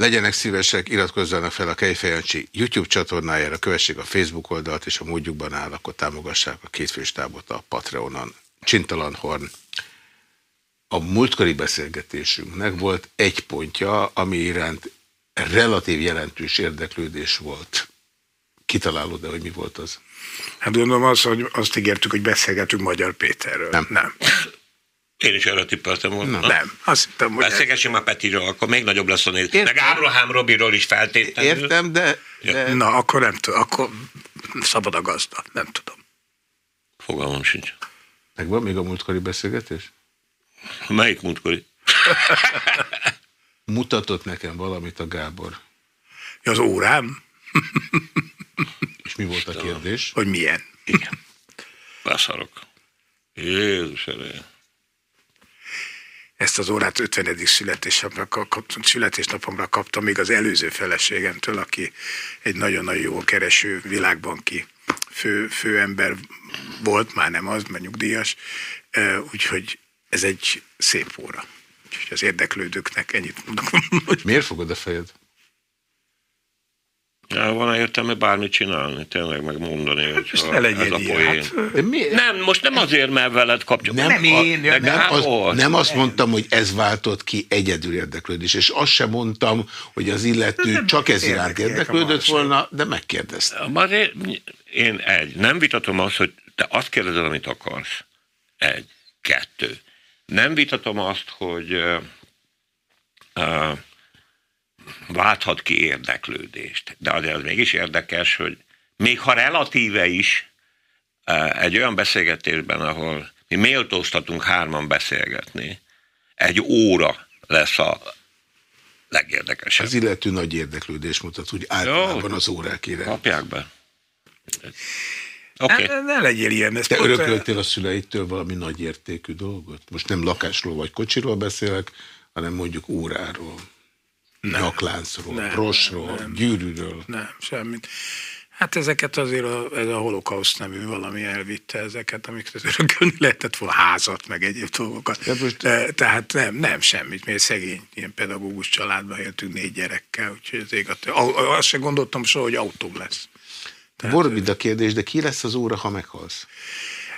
Legyenek szívesek, iratkozzanak fel a Kejfejancsi YouTube csatornájára, kövessék a Facebook oldalt, és a módjukban áll, akkor támogassák a kétfős tábot a Patreonon. Csintalan Horn. A múltkori beszélgetésünknek volt egy pontja, ami iránt relatív jelentős érdeklődés volt. Kitalálod de hogy mi volt az? Hát gondolom az, hogy azt ígértük, hogy beszélgetünk Magyar Péterről. Nem. Nem. Én is erre tippeltem volna. Nem. nem. Azt hittem, hogy Beszélgessünk már Petiről, akkor még nagyobb lesz a néz. Meg Ábrahám Robiról is feltétlenül. Értem, de... de... Na, akkor nem tudom. Akkor szabad a gazda. Nem tudom. Fogalmam sincs. Megvan még a múltkori beszélgetés? Melyik múltkori? Mutatott nekem valamit a Gábor. Ja, az órám? És mi volt a kérdés? Hogy milyen? Igen. Beszarok. Jézus ereje. Ezt az órát 50. születésnapomra kaptam, még az előző feleségemtől, aki egy nagyon-nagyon jó kereső világbanki fő, főember volt, már nem az, mert nyugdíjas, úgyhogy ez egy szép óra. Úgyhogy az érdeklődőknek ennyit mondok. Miért fogod a fejed? Ja, van értelme bármit csinálni, tényleg megmondani, hogy Most ne legyen ez a poén. Hát, De? Nem, most nem azért, mert veled kapcsolatban. Nem, Nem a- én, de nem, az, nem azt mondtam, hogy ez váltott ki egyedül érdeklődés, és azt sem mondtam, hogy az illető Nem csak ez iránt a érdeklődött volna, de megkérdeztem. Már én, én egy, nem vitatom azt, hogy te azt kérdezed, amit akarsz. Egy. Kettő. Nem vitatom azt, hogy uh, uh, válthat ki érdeklődést. De azért az mégis érdekes, hogy még ha relatíve is uh, egy olyan beszélgetésben, ahol mi méltóztatunk hárman beszélgetni, egy óra lesz a legérdekesebb. Az illető nagy érdeklődés mutat, úgy általában az órák iránt. Kapják be. Okay. ne, ne legyél ilyen. Ez Te pont- örököltél a szüleitől valami nagy értékű dolgot? Most nem lakásról vagy kocsiról beszélek, hanem mondjuk óráról, nyakláncról, Nem, brosról, nem. gyűrűről. Nem, semmit. Hát ezeket azért a, ez a holokauszt nevű valami elvitte ezeket, amiket örökölni lehetett volna házat, meg egyéb dolgokat. De most- tehát nem, nem semmit, mert szegény, ilyen pedagógus családban éltünk négy gyerekkel, úgyhogy az ég, azt se gondoltam soha, hogy autóm lesz. Morbid a kérdés, de ki lesz az óra, ha meghalsz?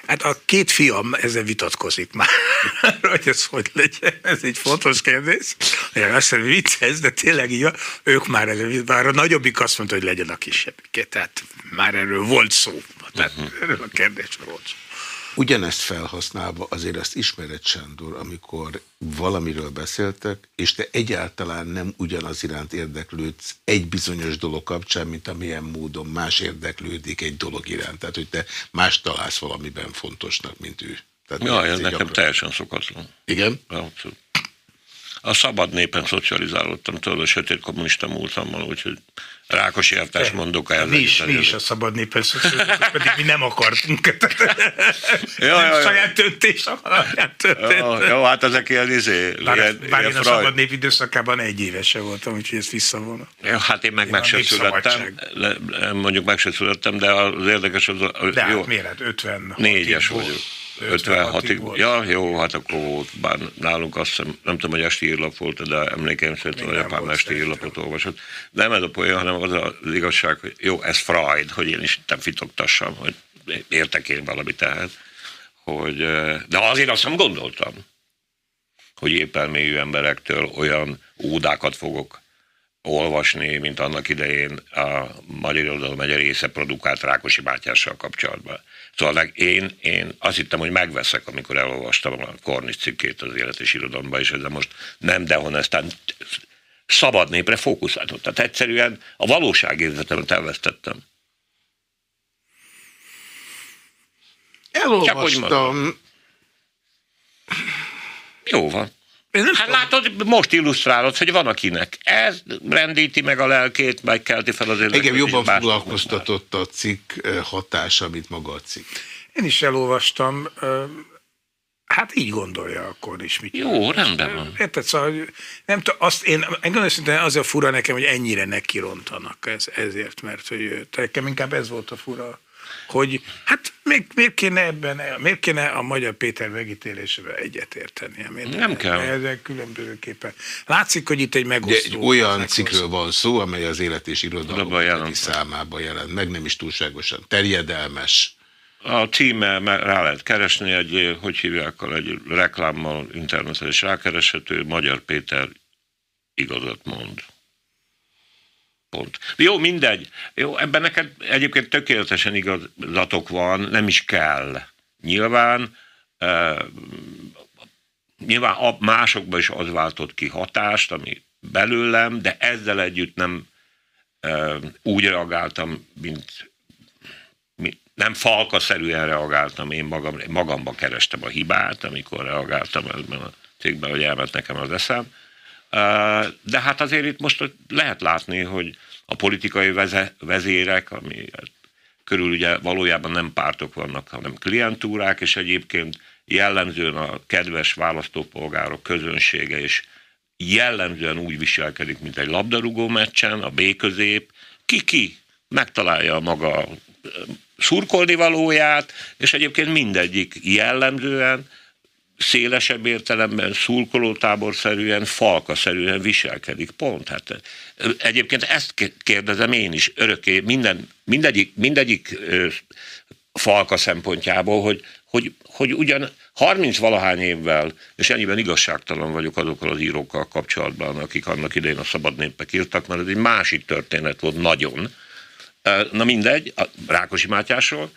Hát a két fiam ezzel vitatkozik már, hogy ez hogy legyen. Ez egy fontos kérdés. Ja, azt hiszem, vicces, de tényleg így. Ők már, ezzel, már a nagyobbik azt mondta, hogy legyen a kisebbik. Tehát már erről volt szó. Tehát erről a kérdésről volt szó. Ugyanezt felhasználva azért azt ismered, Sándor, amikor valamiről beszéltek, és te egyáltalán nem ugyanaz iránt érdeklődsz egy bizonyos dolog kapcsán, mint amilyen módon más érdeklődik egy dolog iránt. Tehát, hogy te más találsz valamiben fontosnak, mint ő. Tehát Ja, ez ez nekem gyakran- teljesen szokatlan. Igen? Abszolút. A szabad népen szocializálódtam, tudod, a sötét kommunista múltammal, úgyhogy Rákosi elvtárs mondok el. Mi is, mi is a szabad népes szocializmus, pedig mi nem akartunk. Ja, ja. Saját döntés alapján történt. Jó, jó, hát ezek ilyen, izé, Bár, ilyen, bár ilyen én a szabad nép időszakában egy évese voltam, úgyhogy ezt visszavonom. Ja, hát én meg Én meg sem születtem, le, mondjuk meg sem születtem, de az érdekes az, a- De jó, hát miért? Hát 56 négyes vagyok. 56 56-ig. volt. Ja, jó, hát akkor volt. Bár nálunk azt hiszem, nem tudom, hogy esti írlap volt, de emlékeim szerint a japán esti írlapot olvasott. Nem ez a poén, hanem az az igazság, hogy jó, ez Freud, hogy én is nem fitoktassam, hogy értek én valamit ehhez. Hogy, de azért azt nem gondoltam, hogy épelmélyű emberektől olyan ódákat fogok olvasni, mint annak idején a Magyar Irodalom egy része produkált Rákosi Mátyással kapcsolatban. Szóval én, én azt hittem, hogy megveszek, amikor elolvastam a Kornis cikkét az Élet és Irodalomban, és ezzel most nem dehonestán szabad népre fókuszáltam. Tehát egyszerűen a valóságérzetemet elvesztettem. Elolvastam. Jó van. Én nem Hát tudom. látod, most illusztrálod, hogy van akinek ez rendíti meg a lelkét, megkelti fel az Engem érdeklődést, jobban foglalkoztatott a cikk hatása, mint maga a cikk. Én is elolvastam. Hát így gondolja akkor is. Mit Jó, rendben van. Érted? Szóval, nem tudom, azt én, engem őszintén az a fura nekem, hogy ennyire nekirontanak ez, ezért, mert hogy nekem inkább ez volt a fura. Hogy hát miért, miért, kéne ebben, miért kéne a magyar Péter megítélésével egyetérteni? Nem kell. Ezek különbözőképpen. Látszik, hogy itt egy megosztó. De egy olyan cikkről van szó, amely az élet és irodalom számában jelent meg, nem is túlságosan terjedelmes. A címe rá lehet keresni, egy, hogy hívják, egy reklámmal interneten is rákereshető, Magyar Péter igazat mond. Pont. Jó, mindegy. Jó, ebben neked egyébként tökéletesen igazatok van, nem is kell. Nyilván uh, nyilván a másokban is az váltott ki hatást, ami belőlem, de ezzel együtt nem uh, úgy reagáltam, mint, mint nem falkaszerűen reagáltam, én magam, magamba kerestem a hibát, amikor reagáltam ebben a cégben, hogy elment nekem az eszem, de hát azért itt most lehet látni, hogy a politikai vezérek, ami körül ugye valójában nem pártok vannak, hanem klientúrák, és egyébként jellemzően a kedves választópolgárok közönsége is jellemzően úgy viselkedik, mint egy labdarúgó meccsen, a B közép, ki-ki megtalálja maga szurkolni valóját, és egyébként mindegyik jellemzően szélesebb értelemben szurkolótáborszerűen, falkaszerűen viselkedik. Pont. Hát, egyébként ezt kérdezem én is örökké, minden, mindegyik, mindegyik falka szempontjából, hogy, hogy, hogy ugyan 30 valahány évvel, és ennyiben igazságtalan vagyok azokkal az írókkal kapcsolatban, akik annak idején a szabad népek írtak, mert ez egy másik történet volt nagyon. Na mindegy, a Rákosi Mátyásról,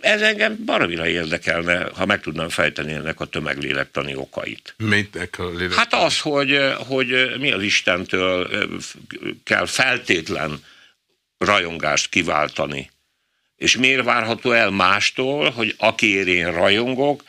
ez engem baromira érdekelne, ha meg tudnám fejteni ennek a tömeglélektani okait. Mindnek a lélektani? Hát az, hogy, hogy mi az Istentől kell feltétlen rajongást kiváltani. És miért várható el mástól, hogy akiért én rajongok,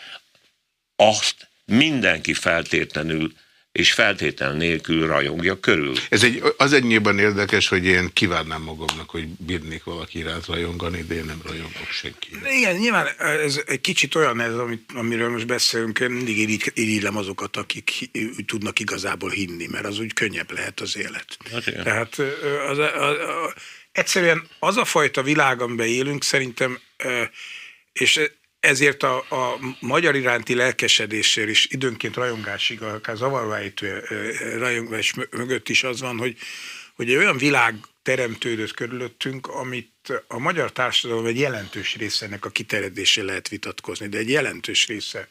azt mindenki feltétlenül és feltétel nélkül rajongja körül. Ez egy, az ennyiben érdekes, hogy én kívánnám magamnak, hogy bírnék valaki iránt rajongani, de én nem rajongok senki. Igen, nyilván ez egy kicsit olyan ez, amit, amiről most beszélünk, én mindig irigylem azokat, akik tudnak igazából hinni, mert az úgy könnyebb lehet az élet. Hát Tehát az, az, az, az, egyszerűen az a fajta világ, amiben élünk, szerintem és ezért a, a magyar iránti lelkesedésért is időnként rajongásig, akár zavarvájtő rajongás mögött is az van, hogy, hogy egy olyan világ teremtődött körülöttünk, amit a magyar társadalom egy jelentős része ennek a kiterjedésé lehet vitatkozni, de egy jelentős része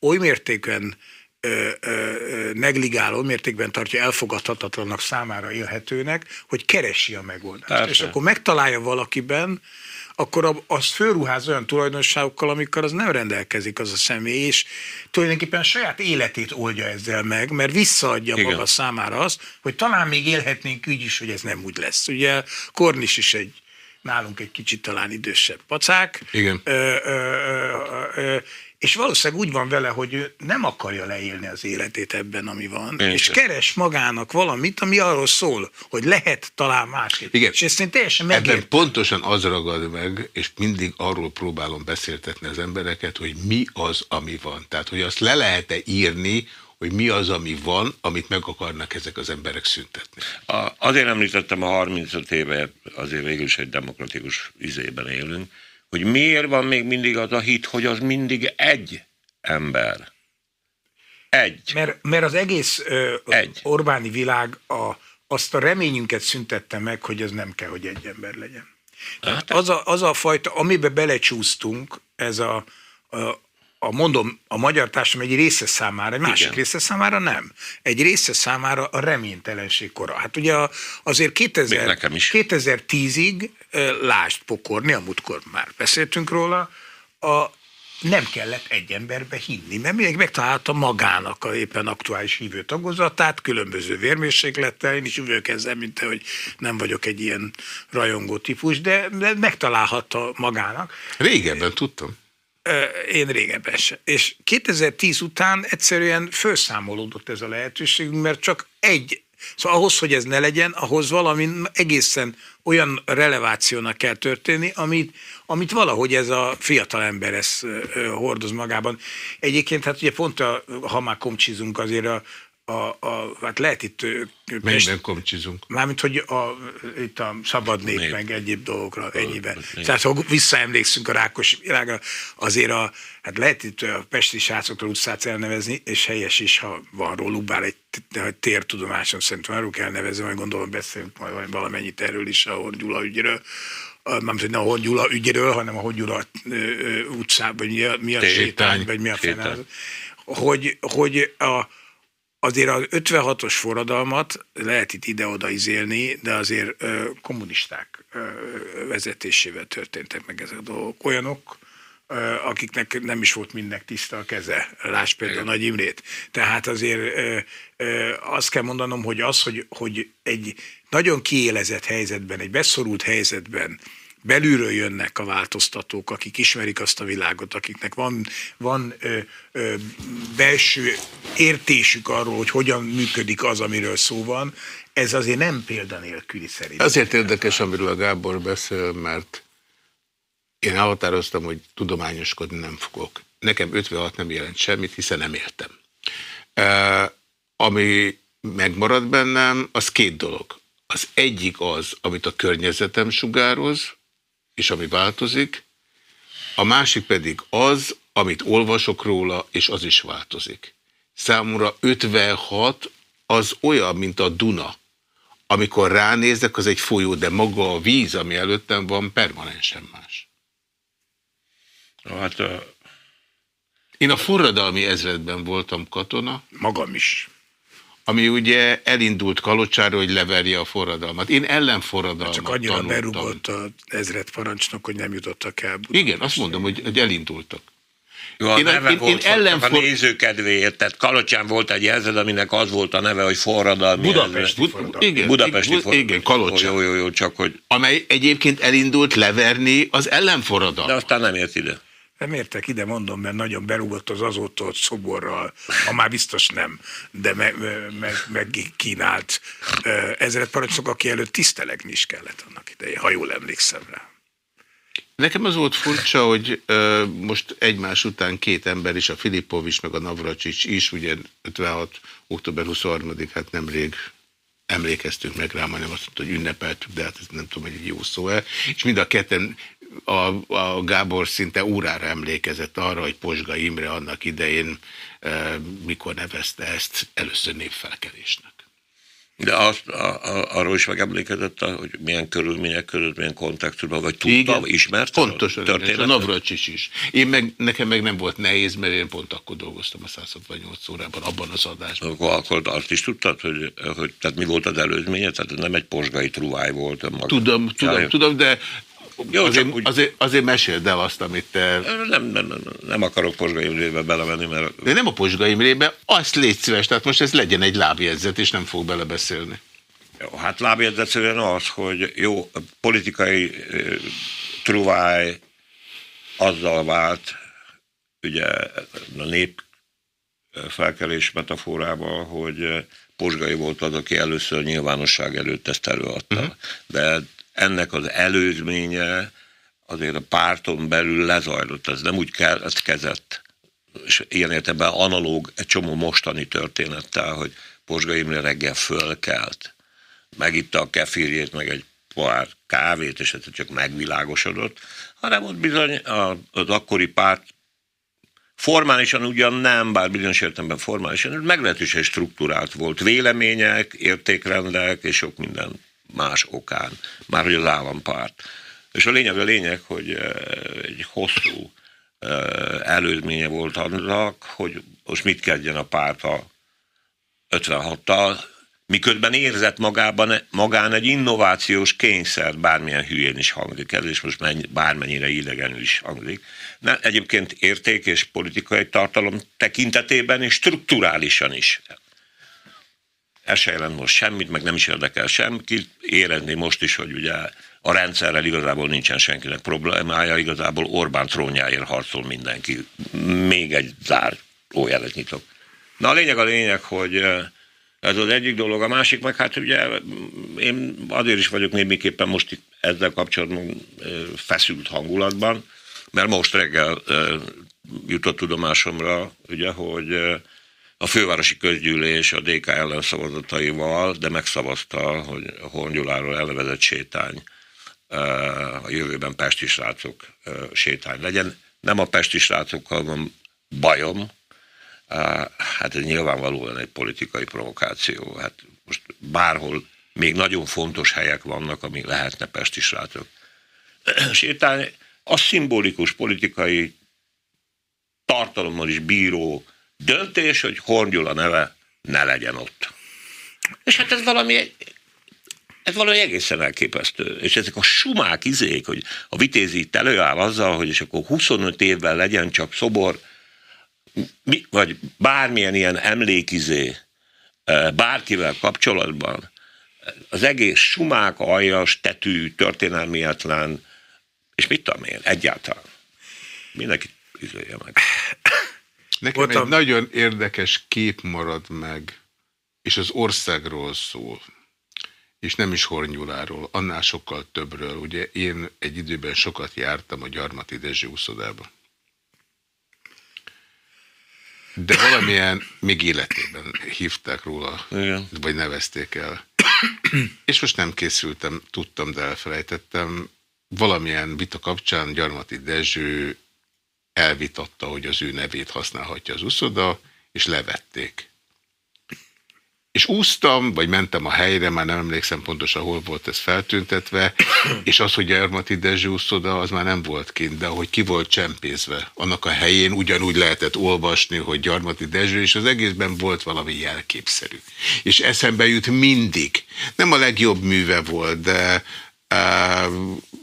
oly mértékben ö, ö, negligál, oly mértékben tartja elfogadhatatlanak számára élhetőnek, hogy keresi a megoldást. Persze. És akkor megtalálja valakiben, akkor az fölruház olyan tulajdonságokkal, amikor az nem rendelkezik az a személy, és tulajdonképpen a saját életét oldja ezzel meg, mert visszaadja Igen. maga számára azt, hogy talán még élhetnénk úgy is, hogy ez nem úgy lesz. Ugye Kornis is egy nálunk egy kicsit talán idősebb pacák. Igen. Ö, ö, ö, ö, és valószínűleg úgy van vele, hogy ő nem akarja leélni az életét ebben, ami van, Én és sem. keres magának valamit, ami arról szól, hogy lehet talán másképp. Igen. És ezt én teljesen megértem. Ebben pontosan az ragad meg, és mindig arról próbálom beszéltetni az embereket, hogy mi az, ami van. Tehát, hogy azt le lehet-e írni, hogy mi az, ami van, amit meg akarnak ezek az emberek szüntetni. A, azért említettem a 35 éve, azért végül is egy demokratikus izében élünk, hogy miért van még mindig az a hit, hogy az mindig egy ember. Egy. Mert, mert az egész ö, egy. Orbáni világ a, azt a reményünket szüntette meg, hogy ez nem kell, hogy egy ember legyen. Hát, az, a, az a fajta, amiben belecsúsztunk, ez a, a, a mondom, a magyar társadalom egy része számára, egy másik Igen. része számára nem. Egy része számára a reménytelenség kora. Hát ugye azért 2000, 2010-ig, lásd pokorni, a múltkor már beszéltünk róla, a, nem kellett egy emberbe hinni, mert még megtalálta magának a éppen aktuális hívő tagozatát, különböző vérmérséklettel, én is üvölk ezzel, mint te, hogy nem vagyok egy ilyen rajongó típus, de, de megtalálhatta magának. Régebben tudtam. Én régebben se. És 2010 után egyszerűen felszámolódott ez a lehetőségünk, mert csak egy, szóval ahhoz, hogy ez ne legyen, ahhoz valami egészen olyan relevációnak kell történni, amit, amit valahogy ez a fiatal ember ezt hordoz magában. Egyébként, hát ugye pont, a, ha már komcsizunk azért a, a, a, hát lehet itt... Mennyiben komcsizunk? Mármint, hogy a, itt a szabad nép, nép. meg egyéb dolgokra ennyiben. Tehát, ha visszaemlékszünk a rákos világra, azért a, hát lehet itt a pesti srácoktól utcát elnevezni, és helyes is, ha van róluk, bár egy tértudomásom szerintem arról kell nevezni, majd gondolom beszélünk majd valamennyit erről is, a Gyula ügyről, nem hogy a Gyula ügyről, hanem a Gyula utcában, vagy mi a, mi a sétány, vagy mi a fennáll. Hogy, hogy a, azért az 56-os forradalmat lehet itt ide-oda izélni, de azért ö, kommunisták ö, vezetésével történtek meg ezek a dolgok. Olyanok, ö, akiknek nem is volt mindnek tiszta a keze. Láss például Igen. Nagy Imrét. Tehát azért ö, ö, azt kell mondanom, hogy az, hogy, hogy egy nagyon kiélezett helyzetben, egy beszorult helyzetben belülről jönnek a változtatók, akik ismerik azt a világot, akiknek van, van ö, ö, belső értésük arról, hogy hogyan működik az, amiről szó van, ez azért nem példanélküli szerint. Azért érdekes, amiről a Gábor beszél, mert én elhatároztam, hogy tudományoskodni nem fogok. Nekem 56 nem jelent semmit, hiszen nem éltem. E, ami megmarad bennem, az két dolog. Az egyik az, amit a környezetem sugároz, és ami változik, a másik pedig az, amit olvasok róla, és az is változik. Számomra 56 az olyan, mint a Duna. Amikor ránézek, az egy folyó, de maga a víz, ami előttem van, permanensen más. Hát, uh... Én a forradalmi ezredben voltam katona. Magam is ami ugye elindult Kalocsára, hogy leverje a forradalmat. Én ellenforradalmat Csak annyira tanultam. berugott a ezred parancsnok, hogy nem jutottak el. Budapest. Igen, azt mondom, hogy, hogy elindultak. Jó, a én, neve én, volt, én ellenfor... a nézőkedvéért, tehát Kalocsán volt egy ezred, aminek az volt a neve, hogy forradalmi Budapesti forradalmi. Igen, Budapesti forradalmi. Igen, Kalocsán. Jó, jó, jó, csak hogy... Amely egyébként elindult leverni az ellenforradalmat. De aztán nem ért ide. Nem értek ide, mondom, mert nagyon berúgott az azóta ott szoborral, ha már biztos nem, de meg, meg, meg kínált ezeret parancsnok, aki előtt tisztelegni is kellett annak idején, ha jól emlékszem rá. Nekem az volt furcsa, hogy uh, most egymás után két ember is, a Filipovics meg a Navracsics is, ugye 56. október 23 hát nemrég emlékeztünk meg rá, majdnem azt mondta, hogy ünnepeltük, de hát ez nem tudom, hogy egy jó szó-e, és mind a ketten a, a Gábor szinte órára emlékezett arra, hogy Posga Imre annak idején e, mikor nevezte ezt először népfelkelésnek. De azt, a, a, arról is megemlékezett, hogy milyen körülmények között, milyen kontextusban, vagy tudta, igen, ismerte pontosan, a történetet? a Navracsics is. Én meg, nekem meg nem volt nehéz, mert én pont akkor dolgoztam a 168 órában, abban az adásban. Akkor, akkor azt is tudtad, hogy, hogy tehát mi volt az előzménye? Tehát nem egy posgai truváj volt. Maga. Tudom, tudom, tudom, de jó, azért, úgy... azért, azért meséld el azt, amit te... Nem, nem, nem, akarok Posgai Imrébe belemenni, mert... De nem a Posgai Imrébe, azt légy szíves, tehát most ez legyen egy lábjegyzet, és nem fog belebeszélni. Jó, hát lábjegyzet az, hogy jó, politikai uh, truváj azzal vált, ugye a nép felkelés metaforával, hogy Posgai volt az, aki először nyilvánosság előtt ezt előadta. Uh-huh. De ennek az előzménye azért a párton belül lezajlott, ez nem úgy kezett, és ilyen értelemben analóg egy csomó mostani történettel, hogy Posga Imre reggel fölkelt, megitta a kefirjét, meg egy pohár kávét, és ez csak megvilágosodott, hanem ott bizony az akkori párt formálisan ugyan nem, bár bizonyos értelemben formálisan, meglehetősen struktúrált volt. Vélemények, értékrendek és sok minden más okán, már hogy az állampárt. És a lényeg a lényeg, hogy eh, egy hosszú eh, előzménye volt annak, hogy most mit kezdjen a párt a 56-tal, miközben érzett magában, magán egy innovációs kényszer, bármilyen hülyén is hangzik ez, és most mennyi, bármennyire idegenül is hangzik. De egyébként érték és politikai tartalom tekintetében és strukturálisan is ez se jelent most semmit, meg nem is érdekel semmit. Érezni most is, hogy ugye a rendszerrel igazából nincsen senkinek problémája, igazából Orbán trónjáért harcol mindenki. Még egy zár ójelet nyitok. Na a lényeg a lényeg, hogy eh, ez az egyik dolog, a másik meg hát ugye én azért is vagyok némiképpen most itt ezzel kapcsolatban eh, feszült hangulatban, mert most reggel eh, jutott tudomásomra, ugye, hogy a fővárosi közgyűlés a DK ellenszavazataival, de megszavazta, hogy Hongyuláról elnevezett sétány a jövőben pesti srácok sétány legyen. Nem a pesti srácokkal van bajom, hát ez nyilvánvalóan egy politikai provokáció. Hát most bárhol még nagyon fontos helyek vannak, ami lehetne pesti srácok. Sétány a szimbolikus politikai tartalommal is bíró döntés, hogy Horn neve ne legyen ott. És hát ez valami, ez valami egészen elképesztő. És ezek a sumák izék, hogy a vitézi itt előáll azzal, hogy és akkor 25 évvel legyen csak szobor, vagy bármilyen ilyen emlékizé e, bárkivel kapcsolatban, az egész sumák, aljas, tetű, történelmietlen, és mit tudom én, egyáltalán. Mindenki izélje meg. Nekem Voltam. egy nagyon érdekes kép marad meg, és az országról szól, és nem is Hornyuláról, annál sokkal többről. Ugye én egy időben sokat jártam a Gyarmati Dezső úszodába. De valamilyen még életében hívták róla, Igen. vagy nevezték el. És most nem készültem, tudtam, de elfelejtettem. Valamilyen vita kapcsán Gyarmati Dezső elvitatta, hogy az ő nevét használhatja az uszoda, és levették. És úsztam, vagy mentem a helyre, már nem emlékszem pontosan, hol volt ez feltüntetve, és az, hogy Gyarmati Dezső úszoda, az már nem volt kint, de hogy ki volt csempészve. Annak a helyén ugyanúgy lehetett olvasni, hogy Gyarmati Dezső, és az egészben volt valami jelképszerű. És eszembe jut mindig. Nem a legjobb műve volt, de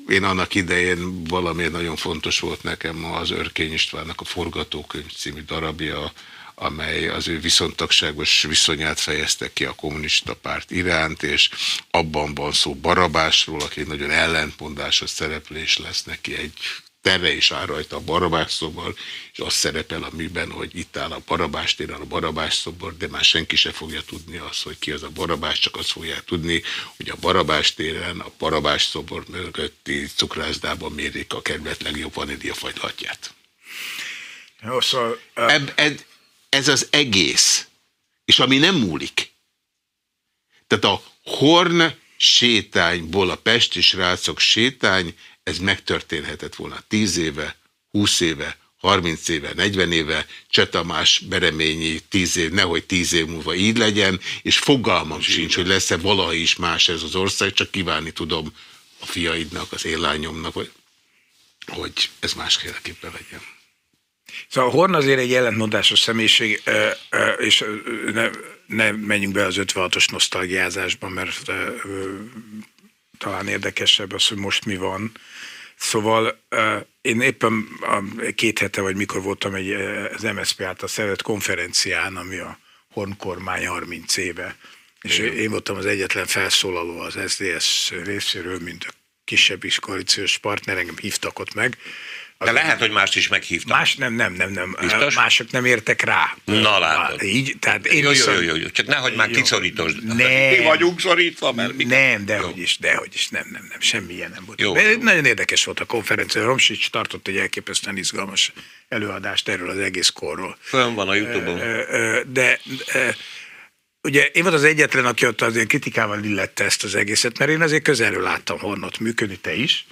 én annak idején valami nagyon fontos volt nekem az Örkény Istvánnak a Forgatókönyv című darabja, amely az ő viszontagságos viszonyát fejezte ki a kommunista párt iránt, és abban van szó Barabásról, aki nagyon ellentmondásos szereplés lesz neki egy terre is áll rajta a Barabás szobor, és az szerepel a műben, hogy itt áll a Barabás téren a Barabás szobor, de már senki se fogja tudni azt, hogy ki az a Barabás, csak azt fogják tudni, hogy a Barabás téren a Barabás szobor mögötti cukrászdában mérik a kedvet legjobb vaníliafagylatját. Jó, szóval, uh... eb, eb, ez az egész, és ami nem múlik. Tehát a Horn sétányból a Pesti srácok sétány ez megtörténhetett volna 10 éve, 20 éve, 30 éve, 40 éve, Csetamás Bereményi 10 év, nehogy 10 év múlva így legyen, és fogalmam és sincs, hogy lesz-e valaha is más ez az ország, csak kívánni tudom a fiaidnak, az én lányomnak, hogy, hogy ez másképpen legyen. Szóval a Horn azért egy ellentmondásos személyiség, és ne, ne menjünk be az 56-os nosztalgiázásba, mert talán érdekesebb az, hogy most mi van. Szóval én éppen két hete, vagy mikor voltam egy, az MSZP által szervezett konferencián, ami a Horn kormány 30 éve, és én, én voltam az egyetlen felszólaló az SDS részéről, mint a kisebb is koalíciós partner, engem hívtak ott meg, de lehet, hogy mást is meghívtam. Más nem, nem, nem, nem. Biztos? Mások nem értek rá. Na látod. Így, tehát én jó, jó, jó, jó, jó, csak nehogy már kiszorítosd. Nem. Mi vagyunk szorítva, mert mi... Nem, dehogy is, dehogy is, nem, nem, nem, semmi ilyen nem volt. Jó, jó. Nagyon érdekes volt a konferencia. Romsics tartott egy elképesztően izgalmas előadást erről az egész korról. Fönn van a Youtube-on. De, de ugye én volt az egyetlen, aki ott azért kritikával illette ezt az egészet, mert én azért közelről láttam Hornot működni, te is.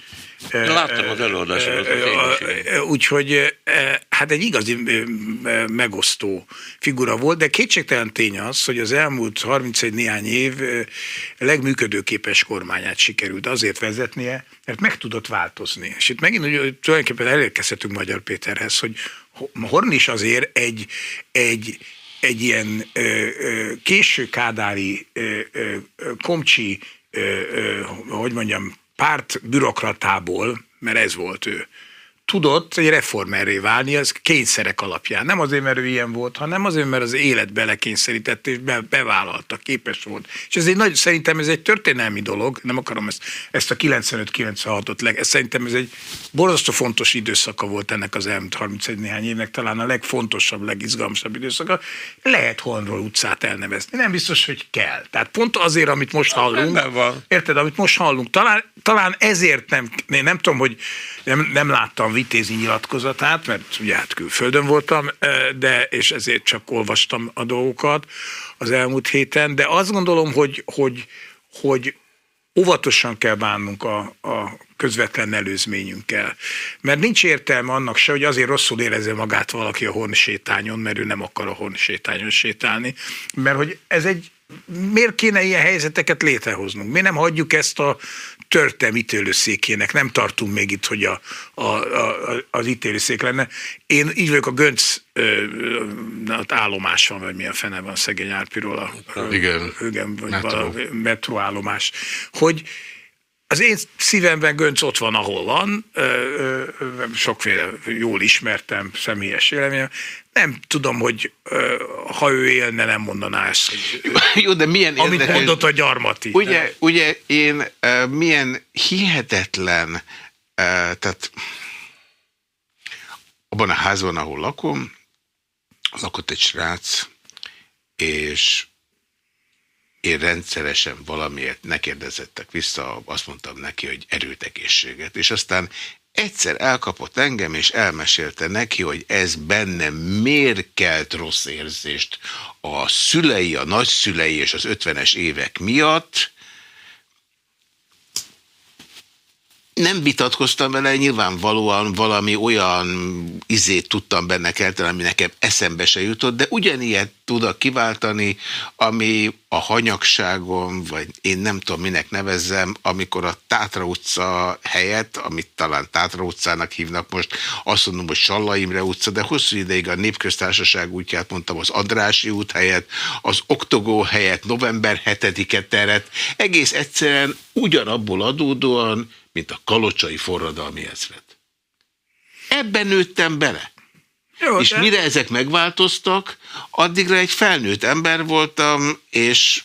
Láttam az előadásokat. Úgyhogy hát egy igazi megosztó figura volt, de kétségtelen tény az, hogy az elmúlt 31 néhány év legműködőképes kormányát sikerült azért vezetnie, mert meg tudott változni. És itt megint ugye, tulajdonképpen elérkezhetünk Magyar Péterhez, hogy Horn is azért egy, egy, egy ilyen ö, ö, késő kádári ö, ö, komcsi, ö, ö, hogy mondjam, párt bürokratából, mert ez volt ő, tudott egy reformerré válni az kényszerek alapján. Nem azért, mert ő ilyen volt, hanem azért, mert az élet belekényszerített és be, bevállalta, képes volt. És ez egy nagy, szerintem ez egy történelmi dolog, nem akarom ezt, ezt a 95-96-ot, leg, ez szerintem ez egy borzasztó fontos időszaka volt ennek az elmúlt 31 néhány évnek, talán a legfontosabb, legizgalmasabb időszaka. Lehet Honról utcát elnevezni. Nem biztos, hogy kell. Tehát pont azért, amit most hallunk, érted, amit most hallunk, talán talán ezért nem, én nem tudom, hogy nem, nem láttam Vitézi nyilatkozatát, mert ugye hát külföldön voltam, de és ezért csak olvastam a dolgokat az elmúlt héten, de azt gondolom, hogy, hogy, hogy óvatosan kell bánnunk a, a közvetlen előzményünkkel. Mert nincs értelme annak se, hogy azért rosszul érezze magát valaki a hornsétányon, mert ő nem akar a hornsétányon sétálni, mert hogy ez egy miért kéne ilyen helyzeteket létrehoznunk? Miért nem hagyjuk ezt a törtem ítélőszékének? Nem tartunk még itt, hogy a, a, a, az ítélőszék lenne. Én így vagyok a Gönc ö, állomás van, vagy milyen fene van szegény Árpiról a, igen, igen vagy metró. metroállomás. Hogy az én szívemben Gönc ott van, ahol van, sokféle jól ismertem személyes élményem. Nem tudom, hogy ha ő élne, nem mondaná ezt. Hogy, Jó, de milyen Amit érdekes, mondott a gyarmati. Ugye, ugye én milyen hihetetlen, tehát abban a házban, ahol lakom, lakott egy srác, és én rendszeresen valamiért ne vissza, azt mondtam neki, hogy erőtegészséget. És aztán egyszer elkapott engem, és elmesélte neki, hogy ez benne miért kelt rossz érzést a szülei, a nagyszülei és az ötvenes évek miatt, nem vitatkoztam vele, nyilvánvalóan valami olyan izét tudtam benne kelteni, ami nekem eszembe se jutott, de ugyanilyet tudok kiváltani, ami a hanyagságon, vagy én nem tudom minek nevezzem, amikor a Tátra utca helyett, amit talán Tátra utcának hívnak most, azt mondom, hogy Salla utca, de hosszú ideig a Népköztársaság útját mondtam, az Andrási út helyett, az Oktogó helyett, november 7-e teret, egész egyszerűen ugyanabból adódóan, mint a kalocsai forradalmi ezred. Ebben nőttem bele. Jó, és de... mire ezek megváltoztak, addigra egy felnőtt ember voltam, és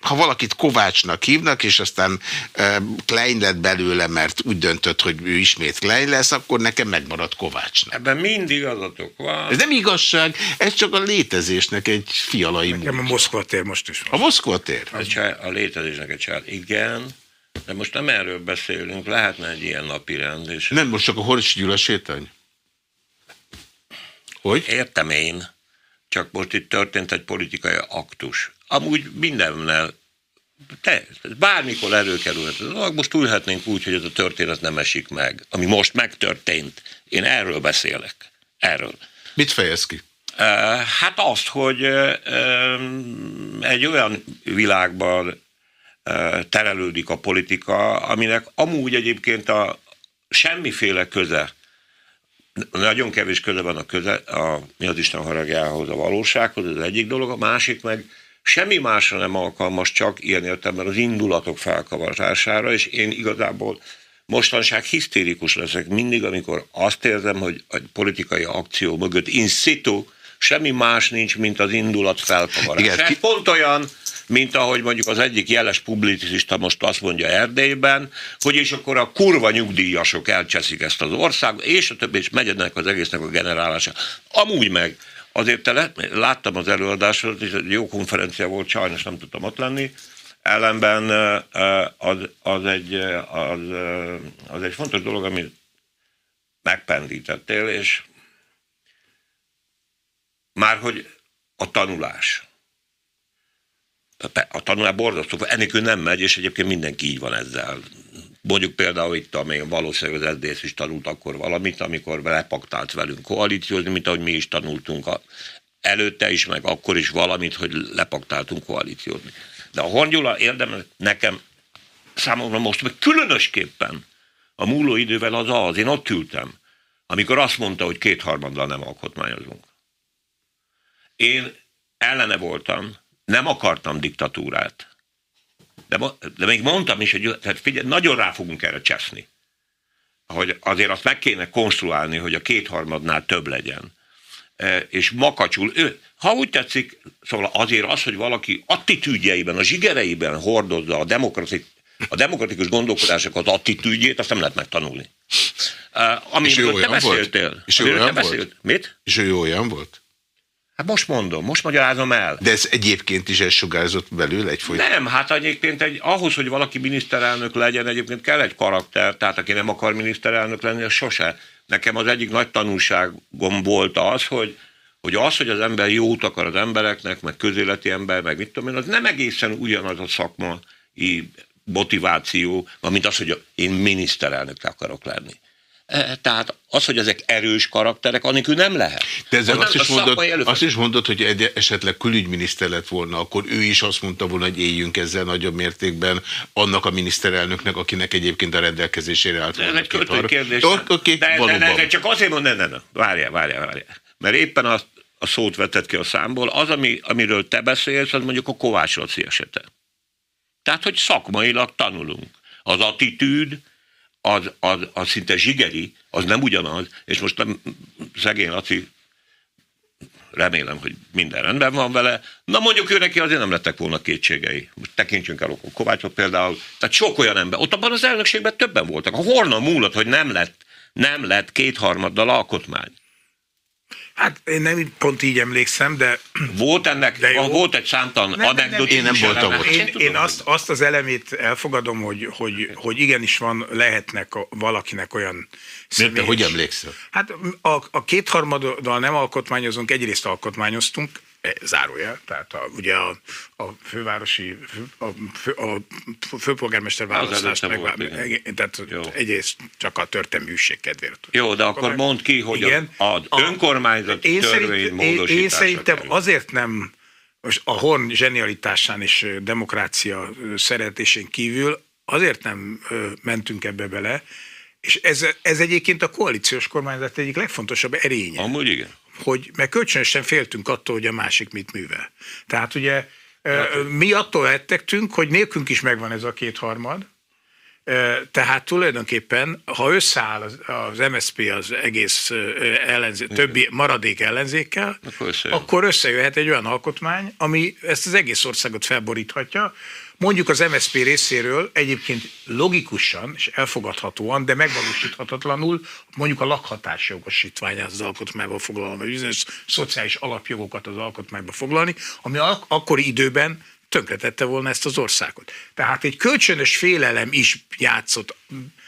ha valakit Kovácsnak hívnak, és aztán uh, Klein lett belőle, mert úgy döntött, hogy ő ismét Klein lesz, akkor nekem megmaradt Kovácsnak. Ebben mindig adatok van. Ez nem igazság, ez csak a létezésnek egy fialai Nekem a Moszkva tér most is van. A Moszkva tér? A, a létezésnek egy csár. Igen, de most nem erről beszélünk, lehetne egy ilyen napi rend. És... Nem, most csak a Horsi Gyula sétány? Hogy? Értem én, csak most itt történt egy politikai aktus. Amúgy mindennel, te, bármikor előkerülhet. Most ülhetnénk úgy, hogy ez a történet nem esik meg. Ami most megtörtént. Én erről beszélek. Erről. Mit fejez ki? Hát azt, hogy egy olyan világban terelődik a politika, aminek amúgy egyébként a semmiféle köze, nagyon kevés köze van a köze, a, mi az Isten haragjához, a valósághoz, ez egyik dolog, a másik meg semmi másra nem alkalmas, csak ilyen értelemben az indulatok felkavarására, és én igazából mostanság hisztérikus leszek mindig, amikor azt érzem, hogy a politikai akció mögött in situ semmi más nincs, mint az indulat felkavarás. Igen, ki... pont olyan, mint ahogy mondjuk az egyik jeles publicista most azt mondja Erdélyben, hogy és akkor a kurva nyugdíjasok elcseszik ezt az ország, és a többi, és megy az egésznek a generálása. Amúgy meg, azért te le, láttam az előadásot, és egy jó konferencia volt, sajnos nem tudtam ott lenni, ellenben az, az, egy, az, az egy fontos dolog, amit megpendítettél, és már hogy a tanulás a tanulás borzasztó, enélkül nem megy, és egyébként mindenki így van ezzel. Mondjuk például itt, amely valószínűleg az SZDSZ is tanult akkor valamit, amikor lepaktált velünk koalíciózni, mint ahogy mi is tanultunk a, előtte is, meg akkor is valamit, hogy lepaktáltunk koalíciózni. De a Hongyula érdemes nekem számomra most, meg különösképpen a múló idővel az az, én ott ültem, amikor azt mondta, hogy kétharmaddal nem alkotmányozunk. Én ellene voltam, nem akartam diktatúrát. De, de még mondtam is, hogy tehát figyelj, nagyon rá fogunk erre cseszni. Hogy azért azt meg kéne konstruálni, hogy a kétharmadnál több legyen. E, és makacsul, ő, ha úgy tetszik, szóval azért az, hogy valaki attitűdjeiben, a zsigereiben hordozza a, demokratik, a demokratikus gondolkodások az attitűdjét, azt nem lehet megtanulni. Uh, és ő te beszéltél. Volt? És ő olyan volt? Beszélt. Mit? És ő olyan volt? Hát most mondom, most magyarázom el. De ez egyébként is elsugárzott belül egyfolytában? Nem, hát egyébként egy, ahhoz, hogy valaki miniszterelnök legyen, egyébként kell egy karakter, tehát aki nem akar miniszterelnök lenni, az sose. Nekem az egyik nagy tanulságom volt az, hogy, hogy az, hogy az ember jót akar az embereknek, meg közéleti ember, meg mit tudom én, az nem egészen ugyanaz a szakmai motiváció, mint az, hogy én miniszterelnök akarok lenni. E, tehát az, hogy ezek erős karakterek, anélkül nem lehet. De ezzel azt, is mondod, azt is mondod, hogy egy esetleg külügyminiszter lett volna, akkor ő is azt mondta volna, hogy éljünk ezzel nagyobb mértékben annak a miniszterelnöknek, akinek egyébként a rendelkezésére állt volna. Ez egy költő kérdés. Okay, de, de, de, de, csak azért mondom, ne, ne, ne, várjál, várjál, várjál. Mert éppen a, a szót vetett ki a számból, az, ami, amiről te beszélsz, az mondjuk a Kovács Laci esete. Tehát, hogy szakmailag tanulunk. Az attitűd, az, az, az szinte zsigeri, az nem ugyanaz, és most nem, szegény Laci, remélem, hogy minden rendben van vele, na mondjuk ő neki azért nem lettek volna kétségei. Most tekintsünk el a Kovácsot például, tehát sok olyan ember, ott abban az elnökségben többen voltak. A horna múlott, hogy nem lett, nem lett kétharmaddal alkotmány. Hát én nem pont így emlékszem, de... Volt ennek, de jó. volt egy számtalan anekdot. Én nem voltam ott. Én, én azt, azt az elemét elfogadom, hogy, hogy, hogy igenis van, lehetnek valakinek olyan Miért te hogy emlékszel? Hát a, a kétharmaddal nem alkotmányozunk, egyrészt alkotmányoztunk, E, zárójel, tehát a, ugye a, a fővárosi, a, fő, a főpolgármester választást meg, meg tehát Jó. egyrészt csak a történelműség kedvéért. Jó, de akkor mondd ki, hogy Igen, az önkormányzati én törvény szerint, én, én szerintem kerül. azért nem most a Horn zsenialitásán és demokrácia szeretésén kívül azért nem mentünk ebbe bele, és ez, ez egyébként a koalíciós kormányzat egyik legfontosabb erénye. Amúgy igen hogy mert kölcsönösen féltünk attól, hogy a másik mit művel. Tehát ugye mi attól ettektünk, hogy nélkünk is megvan ez a kétharmad, tehát tulajdonképpen, ha összeáll az, az MSZP az egész ellenzé, többi maradék ellenzékkel, akkor, összejön. akkor összejöhet egy olyan alkotmány, ami ezt az egész országot felboríthatja, mondjuk az MSZP részéről egyébként logikusan és elfogadhatóan, de megvalósíthatatlanul mondjuk a lakhatás jogosítványát az alkotmányba foglalni, vagy bizonyos szociális alapjogokat az alkotmányba foglalni, ami ak- akkori időben tönkretette volna ezt az országot. Tehát egy kölcsönös félelem is játszott.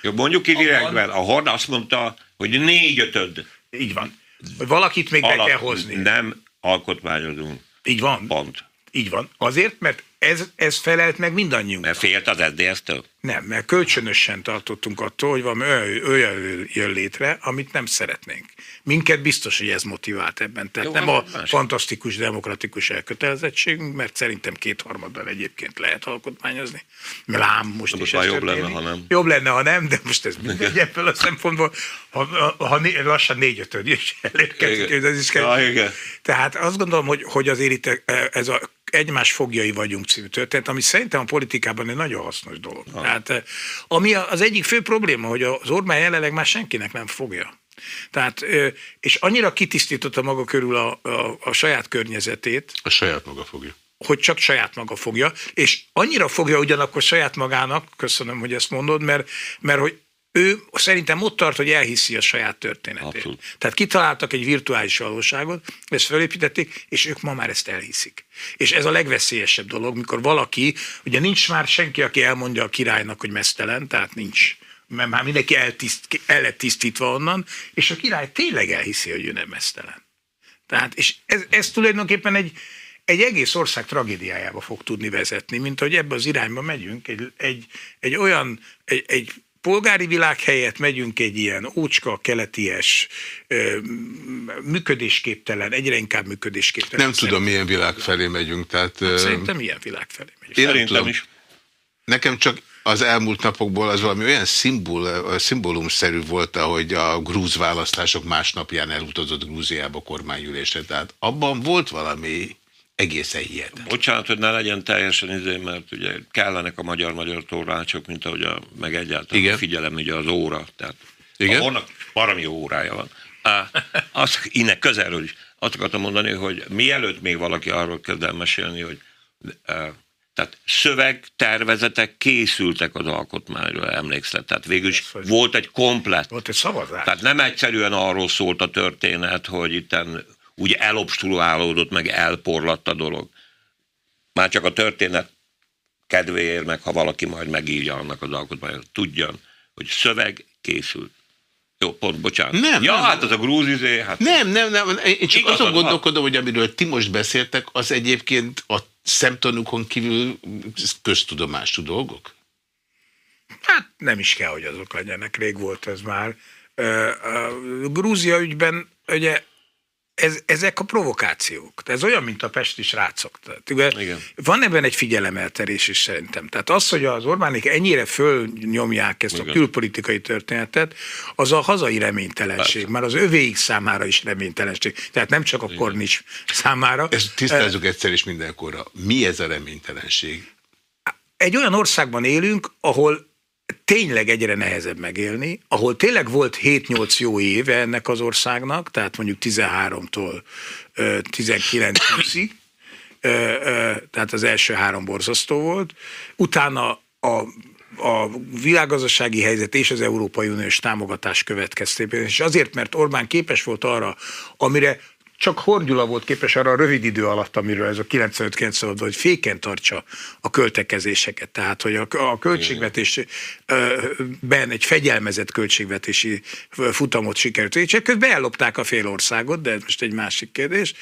Jó, mondjuk ki direktben, a Horn azt mondta, hogy négy ötöd. Így van. Valakit még be kell hozni. Nem alkotmányozunk. Így van. Pont. Így van. Azért, mert ez, ez felelt meg mindannyiunknak. Mert félt az SZDSZ-től? Nem, mert kölcsönösen tartottunk attól, hogy van olyan, olyan jön létre, amit nem szeretnénk. Minket biztos, hogy ez motivált ebben. Tehát Jó, nem a más. fantasztikus, demokratikus elkötelezettségünk, mert szerintem kétharmaddal egyébként lehet alkotmányozni. Lám, most is ez jobb lenne, ha nem. Jobb lenne, ha nem, de most ez mindegy ebből a szempontból, ha, ha, ha né, lassan négy-ötöd is elérkezik, ez is kell. Ja, igen. Tehát azt gondolom, hogy, hogy azért itt e, ez a egymás fogjai vagyunk című történet, ami szerintem a politikában egy nagyon hasznos dolog. Ah. Tehát, eh, ami az egyik fő probléma, hogy az Orbán jelenleg már senkinek nem fogja. Tehát, eh, és annyira kitisztította maga körül a, a, a saját környezetét. A saját maga fogja hogy csak saját maga fogja, és annyira fogja ugyanakkor saját magának, köszönöm, hogy ezt mondod, mert, mert hogy ő szerintem ott tart, hogy elhiszi a saját történetét. Abszolút. Tehát kitaláltak egy virtuális valóságot, ezt felépítették, és ők ma már ezt elhiszik. És ez a legveszélyesebb dolog, mikor valaki, ugye nincs már senki, aki elmondja a királynak, hogy mesztelen, tehát nincs mert már mindenki eltiszt, el lett tisztítva onnan, és a király tényleg elhiszi, hogy ő nem mesztelen. Tehát, és ez, ez tulajdonképpen egy, egy egész ország tragédiájába fog tudni vezetni, mint hogy ebbe az irányba megyünk, egy, egy, egy olyan, egy, egy polgári világ helyett megyünk egy ilyen ócska, keleties, működésképtelen, egyre inkább működésképtelen. Nem tudom, milyen világ felé megyünk. Tehát, hát, szerintem milyen világ felé megyünk. Én Szerintem is. Nekem csak az elmúlt napokból az valami olyan szimbol, szimbólumszerű volt, ahogy a grúz választások másnapján elutazott Grúziába kormányülésre. Tehát abban volt valami egészen hihetetlen. Bocsánat, hogy ne legyen teljesen izé, mert ugye kellenek a magyar-magyar tolrácsok, mint ahogy a, meg egyáltalán Igen. figyelem ugye az óra. Tehát Igen. A honnak valami órája van. Á, azt innen közelről is azt akartam mondani, hogy mielőtt még valaki arról kezd el mesélni, hogy e, tehát szövegtervezetek készültek az alkotmányról, emlékszel? Tehát végül is volt egy komplet. Volt egy szavazás. Tehát nem egyszerűen arról szólt a történet, hogy itten úgy elobstruálódott, meg elporlatt a dolog. Már csak a történet kedvéért, meg ha valaki majd megírja annak az alkotmányot, tudjon, hogy szöveg készült. Jó, pont, bocsánat. Nem, ja, nem. hát az a grúzizé, hát Nem, nem, nem. Én csak Igazad azon gondolkodom, hogy amiről ti most beszéltek, az egyébként a szemtanúkon kívül köztudomású dolgok? Hát nem is kell, hogy azok legyenek, rég volt ez már. A Grúzia ügyben ugye ez, ezek a provokációk. Tehát ez olyan, mint a pesti srácok. Tehát, ugye, Igen. van ebben egy figyelemelterés is szerintem. Tehát az, hogy az Orbánik ennyire fölnyomják ezt Igen. a külpolitikai történetet, az a hazai reménytelenség, Persze. már az övéik számára is reménytelenség. Tehát nem csak a kornis számára. Ezt tisztázzuk egyszer és mindenkorra. Mi ez a reménytelenség? egy olyan országban élünk, ahol tényleg egyre nehezebb megélni, ahol tényleg volt 7-8 jó éve ennek az országnak, tehát mondjuk 13-tól ö, 19-20-ig, ö, ö, tehát az első három borzasztó volt, utána a a világgazdasági helyzet és az Európai Uniós támogatás következtében, és azért, mert Orbán képes volt arra, amire csak Horgyula volt képes arra a rövid idő alatt, amiről ez a 95-96 hogy féken tartsa a költekezéseket. Tehát, hogy a, a költségvetésben egy fegyelmezett költségvetési futamot sikerült. És közben ellopták a fél országot, de ez most egy másik kérdés.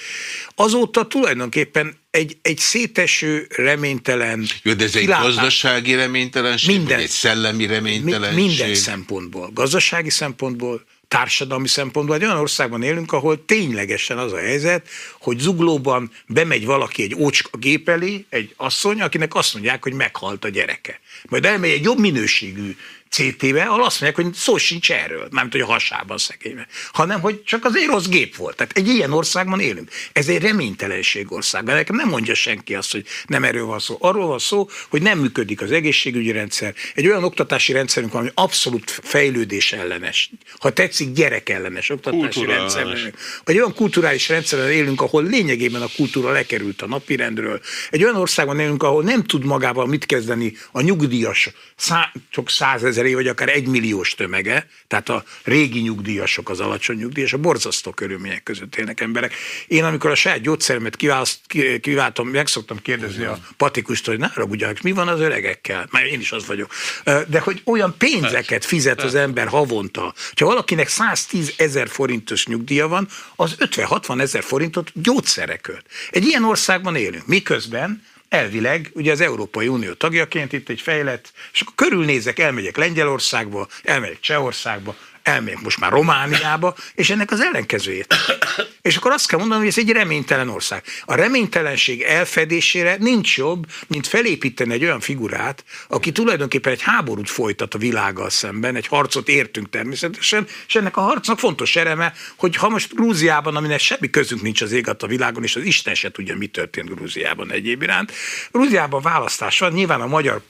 Azóta tulajdonképpen egy, egy széteső, reménytelen Jó, de ez egy kilátás- gazdasági reménytelenség, Minden. egy szellemi Mi- reménytelenség? Minden szempontból, gazdasági szempontból, társadalmi szempontból. Egy olyan országban élünk, ahol ténylegesen az a helyzet, hogy zuglóban bemegy valaki egy ócska gép elé, egy asszony, akinek azt mondják, hogy meghalt a gyereke. Majd elmegy egy jobb minőségű CT-be, ahol azt mondják, hogy szó sincs erről, mármint, hogy a hasában szegényben, hanem, hogy csak az egy rossz gép volt. Tehát egy ilyen országban élünk. Ez egy reménytelenség ország. De nekem nem mondja senki azt, hogy nem erről van szó. Arról van szó, hogy nem működik az egészségügyi rendszer. Egy olyan oktatási rendszerünk van, ami abszolút fejlődés ellenes. Ha tetszik, gyerekellenes oktatási Kulturális. rendszer. Egy olyan kulturális rendszerben élünk, ahol lényegében a kultúra lekerült a napirendről. Egy olyan országban élünk, ahol nem tud magával mit kezdeni a nyugdíjas, szá, csak százezer év, vagy akár egymilliós tömege, tehát a régi nyugdíjasok, az alacsony nyugdíjas, a borzasztó körülmények között élnek emberek. Én, amikor a saját gyógyszeremet kiválaszt- ki- kiváltom, meg szoktam kérdezni a patikust, hogy ne haragudjanak, mi van az öregekkel? Már én is az vagyok. De hogy olyan pénzeket fizet az ember havonta. Ha valakinek 110 ezer forintos nyugdíja van, az 50-60 ezer forintot gyógyszerre költ. Egy ilyen országban élünk. Miközben elvileg, ugye az Európai Unió tagjaként itt egy fejlett, és akkor körülnézek, elmegyek Lengyelországba, elmegyek Csehországba, elmegyek most már Romániába, és ennek az ellenkezőjét. És akkor azt kell mondanom, hogy ez egy reménytelen ország. A reménytelenség elfedésére nincs jobb, mint felépíteni egy olyan figurát, aki tulajdonképpen egy háborút folytat a világgal szemben, egy harcot értünk természetesen, és ennek a harcnak fontos eleme, hogy ha most Grúziában, aminek semmi közünk nincs az ég a világon, és az Isten se tudja, mi történt Grúziában egyéb iránt, Grúziában választás van, nyilván a magyar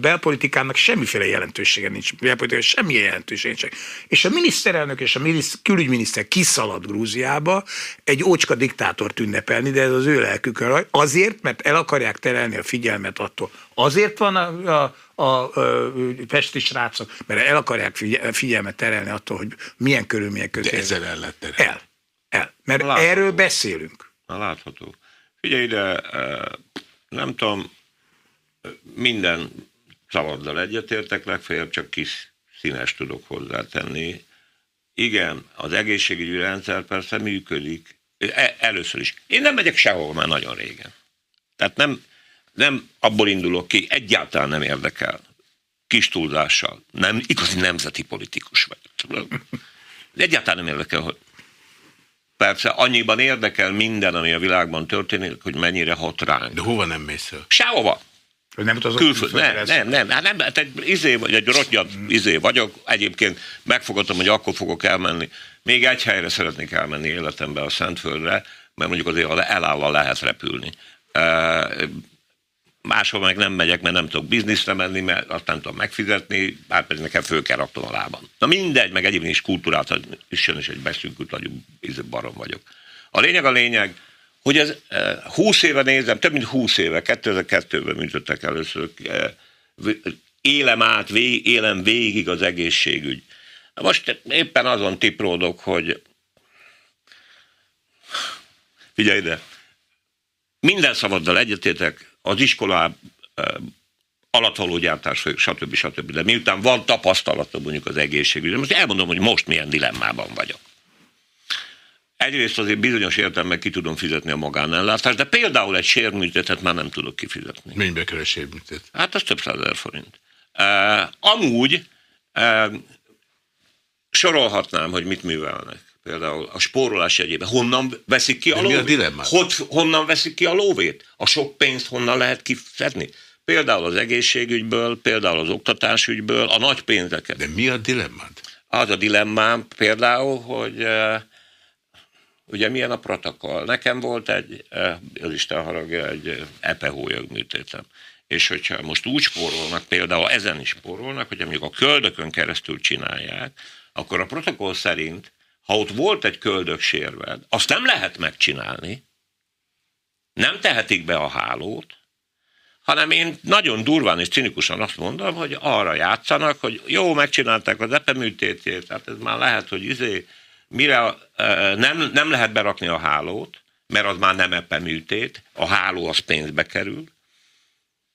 belpolitikának semmiféle jelentősége nincs, belpolitikai semmilyen jelentősége nincs. És a miniszterelnök és a minisz, külügyminiszter kiszalad Grúziába egy ócska diktátort ünnepelni, de ez az ő lelkükön. Azért, mert el akarják terelni a figyelmet attól. Azért van a, a, a, a pesti srácok, mert el akarják figyel- figyelmet terelni attól, hogy milyen körülmények között De ezzel el lett terem. El. El. Mert Látható. erről beszélünk. Na, látható. Figyelj ide, nem tudom, minden szavaddal egyetértek, legfeljebb csak kis színes tudok hozzátenni. Igen, az egészségügyi rendszer persze működik. E- először is. Én nem megyek sehol már nagyon régen. Tehát nem, nem abból indulok ki, egyáltalán nem érdekel. Kis túlzással. Nem, igazi nemzeti politikus vagyok. De egyáltalán nem érdekel, hogy Persze annyiban érdekel minden, ami a világban történik, hogy mennyire hat ránk. De hova nem mész el? Sehova. Nem utazok Külföld, nem, külföldre, nem, nem, hát nem, hát egy izé, vagy egy rottyad izé vagyok, egyébként megfogadtam, hogy akkor fogok elmenni. Még egy helyre szeretnék elmenni életemben, a Szentföldre, mert mondjuk azért elállva lehet repülni. E, Máshol meg nem megyek, mert nem tudok bizniszre menni, mert azt nem tudom megfizetni, bár pedig nekem föl kell raknom a lábam. Na mindegy, meg egyébként is kultúrát, is is egy beszűkült agyú izé, barom vagyok. A lényeg a lényeg, hogy ez eh, 20 éve nézem, több mint 20 éve, 2002-ben műtöttek először, eh, élem át, élem végig az egészségügy. Most éppen azon tipródok, hogy Figyelj ide. Minden szabaddal egyetétek, az iskola alattvaló gyártás, stb. stb. De miután van tapasztalatom mondjuk az egészségügyben, most elmondom, hogy most milyen dilemmában vagyok. Egyrészt azért bizonyos értelemben ki tudom fizetni a magánellátást, de például egy sérműtétet már nem tudok kifizetni. Mennyibe kerül a sérműtét? Hát az több százezer forint. Uh, amúgy uh, sorolhatnám, hogy mit művelnek. Például a spórolás jegyében. Honnan veszik ki a lóvét? Mi a Hogy, honnan veszik ki a lóvét? A sok pénzt honnan lehet kifedni? Például az egészségügyből, például az oktatásügyből, a nagy pénzeket. De mi a dilemmád? Az a dilemmám például, hogy uh, ugye milyen a protokoll. Nekem volt egy, az Isten haragja, egy epehólyag műtétem. És hogyha most úgy spórolnak, például ezen is spórolnak, hogy mondjuk a köldökön keresztül csinálják, akkor a protokoll szerint, ha ott volt egy köldök sérved, azt nem lehet megcsinálni, nem tehetik be a hálót, hanem én nagyon durván és cinikusan azt mondom, hogy arra játszanak, hogy jó, megcsinálták az epeműtétjét, tehát ez már lehet, hogy izé, mire nem, nem lehet berakni a hálót, mert az már nem epeműtét, a háló az pénzbe kerül,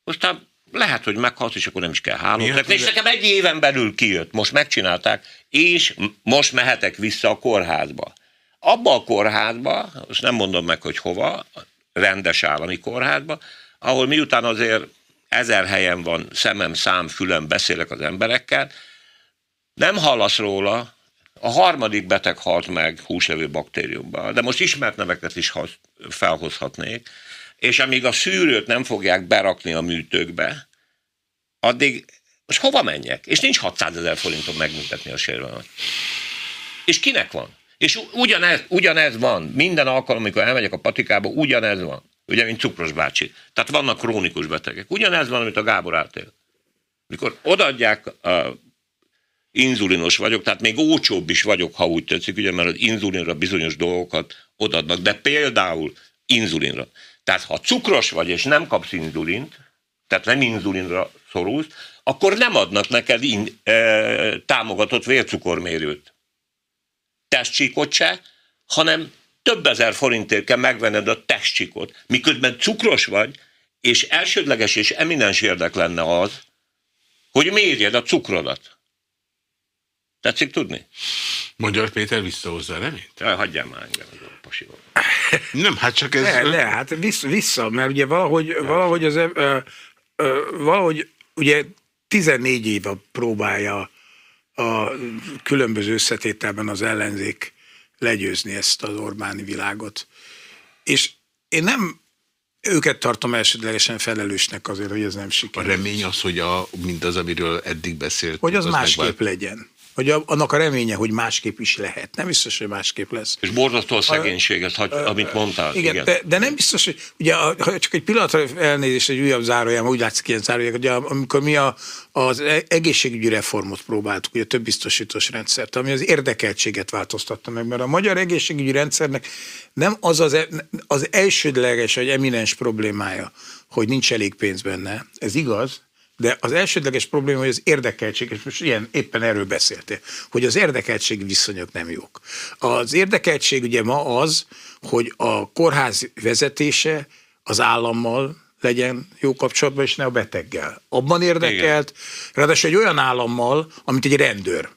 aztán lehet, hogy meghalsz, és akkor nem is kell hálót. És nekem egy éven belül kijött, most megcsinálták, és most mehetek vissza a kórházba. Abba a kórházba, most nem mondom meg, hogy hova, rendes állami kórházba, ahol miután azért ezer helyen van szemem, szám, fülem, beszélek az emberekkel, nem hallasz róla, a harmadik beteg halt meg húsevő baktériumban, de most ismert neveket is felhozhatnék, és amíg a szűrőt nem fogják berakni a műtőkbe, addig most hova menjek? És nincs 600 ezer forintom megműtetni a sérülmet. És kinek van? És ugyanez, ugyanez van. Minden alkalom, amikor elmegyek a patikába, ugyanez van. Ugye, mint Cukros bácsi. Tehát vannak krónikus betegek. Ugyanez van, amit a Gábor átél. Mikor odaadják a inzulinos vagyok, tehát még ócsóbb is vagyok, ha úgy tetszik, ugye, mert az inzulinra bizonyos dolgokat odadnak, de például inzulinra. Tehát ha cukros vagy, és nem kapsz inzulint, tehát nem inzulinra szorulsz, akkor nem adnak neked in, e, támogatott vércukormérőt. Testcsíkot se, hanem több ezer forintért kell megvenned a testcsíkot. Miközben cukros vagy, és elsődleges és eminens érdek lenne az, hogy mérjed a cukrodat. Tetszik tudni? Magyar Péter visszahozza a reményt? Ja, hagyjál már engem az a pasival. Nem, hát csak ez... Ne, ne hát vissza, vissza, mert ugye valahogy, valahogy az, ö, ö, valahogy ugye 14 éve próbálja a különböző összetételben az ellenzék legyőzni ezt az Orbáni világot. És én nem őket tartom elsődlegesen felelősnek azért, hogy ez nem sikerül. A remény az, hogy a, mindaz, amiről eddig beszélt. Hogy az, az másképp megvált... legyen hogy annak a reménye, hogy másképp is lehet. Nem biztos, hogy másképp lesz. És borzasztó a szegénység, ezt, hagy, amit mondtál. Igen, igen. De, de nem biztos, hogy ugye csak egy pillanatra elnézést, egy újabb zárójel, úgy látszik ilyen zárójel, hogy amikor mi a, az e- egészségügyi reformot próbáltuk, ugye a több biztosítós rendszert, ami az érdekeltséget változtatta meg, mert a magyar egészségügyi rendszernek nem az az, e- az elsődleges vagy eminens problémája, hogy nincs elég pénz benne, ez igaz, de az elsődleges probléma, hogy az érdekeltség, és most ilyen éppen erről beszéltél, hogy az érdekeltség viszonyok nem jók. Az érdekeltség ugye ma az, hogy a kórház vezetése az állammal legyen jó kapcsolatban, és ne a beteggel. Abban érdekelt, Igen. ráadásul egy olyan állammal, amit egy rendőr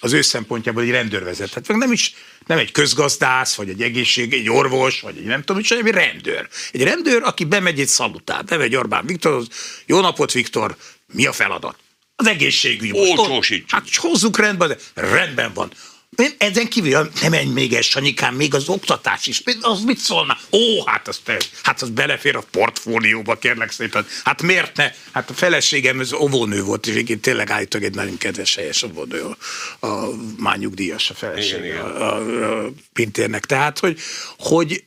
az ő szempontjából egy rendőr vezet. Hát nem is nem egy közgazdász, vagy egy egészség, egy orvos, vagy egy nem tudom, hogy egy rendőr. Egy rendőr, aki bemegy egy szalutát, bemegy Orbán Viktorhoz, jó napot Viktor, mi a feladat? Az egészségügy. Ócsósítsuk. Hát hozzuk rendben, de rendben van. Én ezen kívül nem menj még ez, Sanyikám, még az oktatás is. Az mit szólna? Ó, hát az, te, hát az belefér a portfólióba, kérlek szépen. Hát miért ne? Hát a feleségem az óvónő volt, és én tényleg állítólag egy nagyon kedves helyes óvónő, a, a mányugdíjas a feleség igen, a, a, a Pintérnek. Tehát, hogy, hogy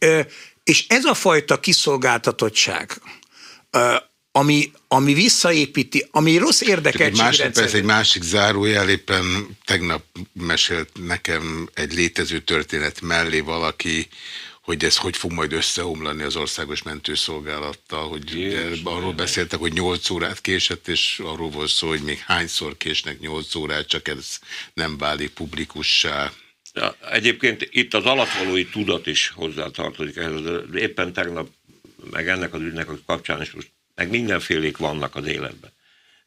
és ez a fajta kiszolgáltatottság, ami, ami visszaépíti, ami rossz érdekeltség. Egy másik, ez egy másik zárójel, éppen tegnap mesélt nekem egy létező történet mellé valaki, hogy ez hogy fog majd összeomlani az országos mentőszolgálattal, hogy Jézus, arról beszéltek, hogy 8 órát késett, és arról volt szó, hogy még hányszor késnek 8 órát, csak ez nem válik publikussá. Egyébként itt az alatvalói tudat is hozzátartozik ehhez. Éppen tegnap, meg ennek az ügynek a kapcsán is most, meg mindenfélék vannak az életben.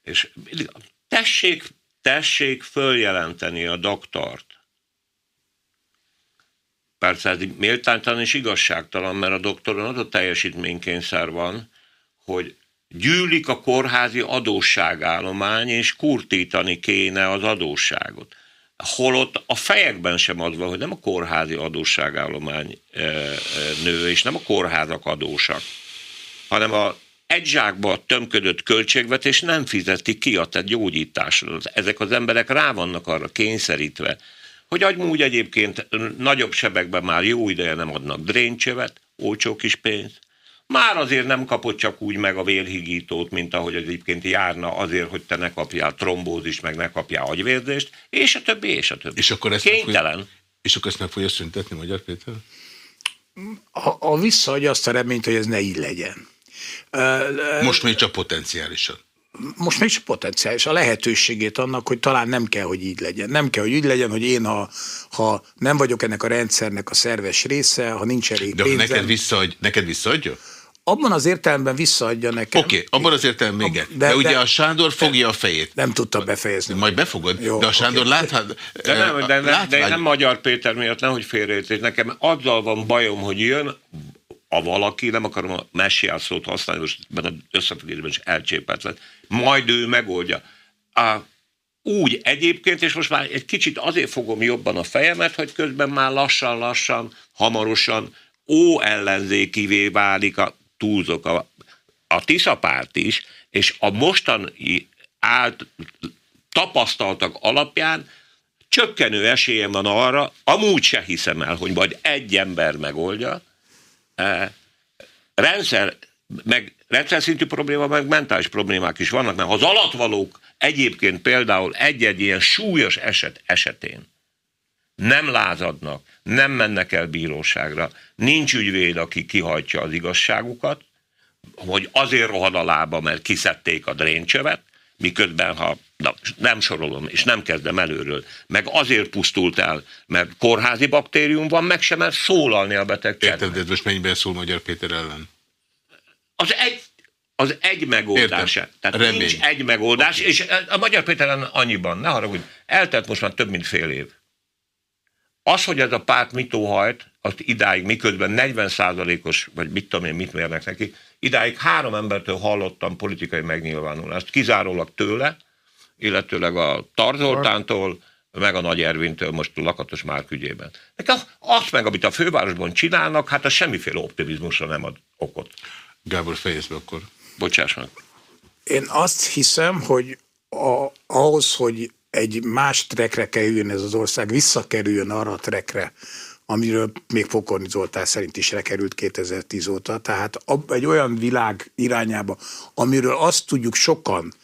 És tessék, tessék följelenteni a doktort. Persze ez méltánytalan és igazságtalan, mert a doktoron az a teljesítménykényszer van, hogy gyűlik a kórházi adósságállomány, és kurtítani kéne az adósságot holott a fejekben sem az van, hogy nem a kórházi adósságállomány e, e, nő, és nem a kórházak adósak, hanem a egy zsákba tömködött költségvetés nem fizeti ki a te gyógyításra. Ezek az emberek rá vannak arra kényszerítve, hogy agymúgy egyébként nagyobb sebekben már jó ideje nem adnak dréncsövet, olcsó kis pénzt, már azért nem kapott csak úgy meg a vérhigítót, mint ahogy egyébként járna azért, hogy te ne kapjál trombózis, meg ne kapjál agyvérzést, és a többi, és a többi. És akkor ezt Kénytelen. Meg és akkor ezt meg fogja szüntetni, Magyar Péter? A, a visszaadja azt a reményt, hogy ez ne így legyen. Most még csak potenciálisan most még csak potenciális a lehetőségét annak, hogy talán nem kell, hogy így legyen. Nem kell, hogy így legyen, hogy én, ha, ha nem vagyok ennek a rendszernek a szerves része, ha nincs elég De pénzem, neked, visszaadj, neked visszaadja? abban az értelemben visszaadja nekem. Oké, okay, abban az értelemben igen. De, de ugye de, a Sándor fogja a fejét. Nem tudta befejezni. Majd befogod, Jó, de a Sándor okay. láthat... De nem, de, nem, de nem Magyar Péter miatt, nehogy félreértés. Nekem azzal van bajom, hogy jön a valaki, nem akarom a messiás szót használni, most az összefüggésben is elcsépelt lett, majd ő megoldja. A, úgy egyébként, és most már egy kicsit azért fogom jobban a fejemet, hogy közben már lassan-lassan, hamarosan ó ellenzékivé válik a túlzok, a, a Tisza is, és a mostani állt tapasztaltak alapján csökkenő esélyem van arra, amúgy se hiszem el, hogy majd egy ember megoldja, rendszer, meg rendszer szintű probléma, meg mentális problémák is vannak, mert az alatvalók egyébként például egy-egy ilyen súlyos eset esetén nem lázadnak, nem mennek el bíróságra, nincs ügyvéd, aki kihajtja az igazságukat, hogy azért rohad a lába, mert kiszedték a dréncsövet, miközben ha na, nem sorolom, és nem kezdem előről, meg azért pusztult el, mert kórházi baktérium van, meg sem mert szólalni a beteg Érted, de most mennyiben szól Magyar Péter ellen? Az egy, az egy megoldás. Értem. Tehát Remény. nincs egy megoldás, okay. és a Magyar Péter ellen annyiban, ne haragudj, eltelt most már több mint fél év. Az, hogy ez a párt mit óhajt, azt idáig, miközben 40%-os, vagy mit tudom én, mit mérnek neki, idáig három embertől hallottam politikai megnyilvánulást, kizárólag tőle, illetőleg a Tarzoltántól, meg a Nagy Ervintől most a Lakatos Márk ügyében. Nekem azt meg, amit a fővárosban csinálnak, hát az semmiféle optimizmusra nem ad okot. Gábor, fejezd be akkor. Bocsáss meg. Én azt hiszem, hogy a, ahhoz, hogy egy más trekre kerüljön ez az ország, visszakerüljön arra a trekre, amiről még Pokorni Zoltán szerint is rekerült 2010 óta. Tehát egy olyan világ irányába, amiről azt tudjuk sokan,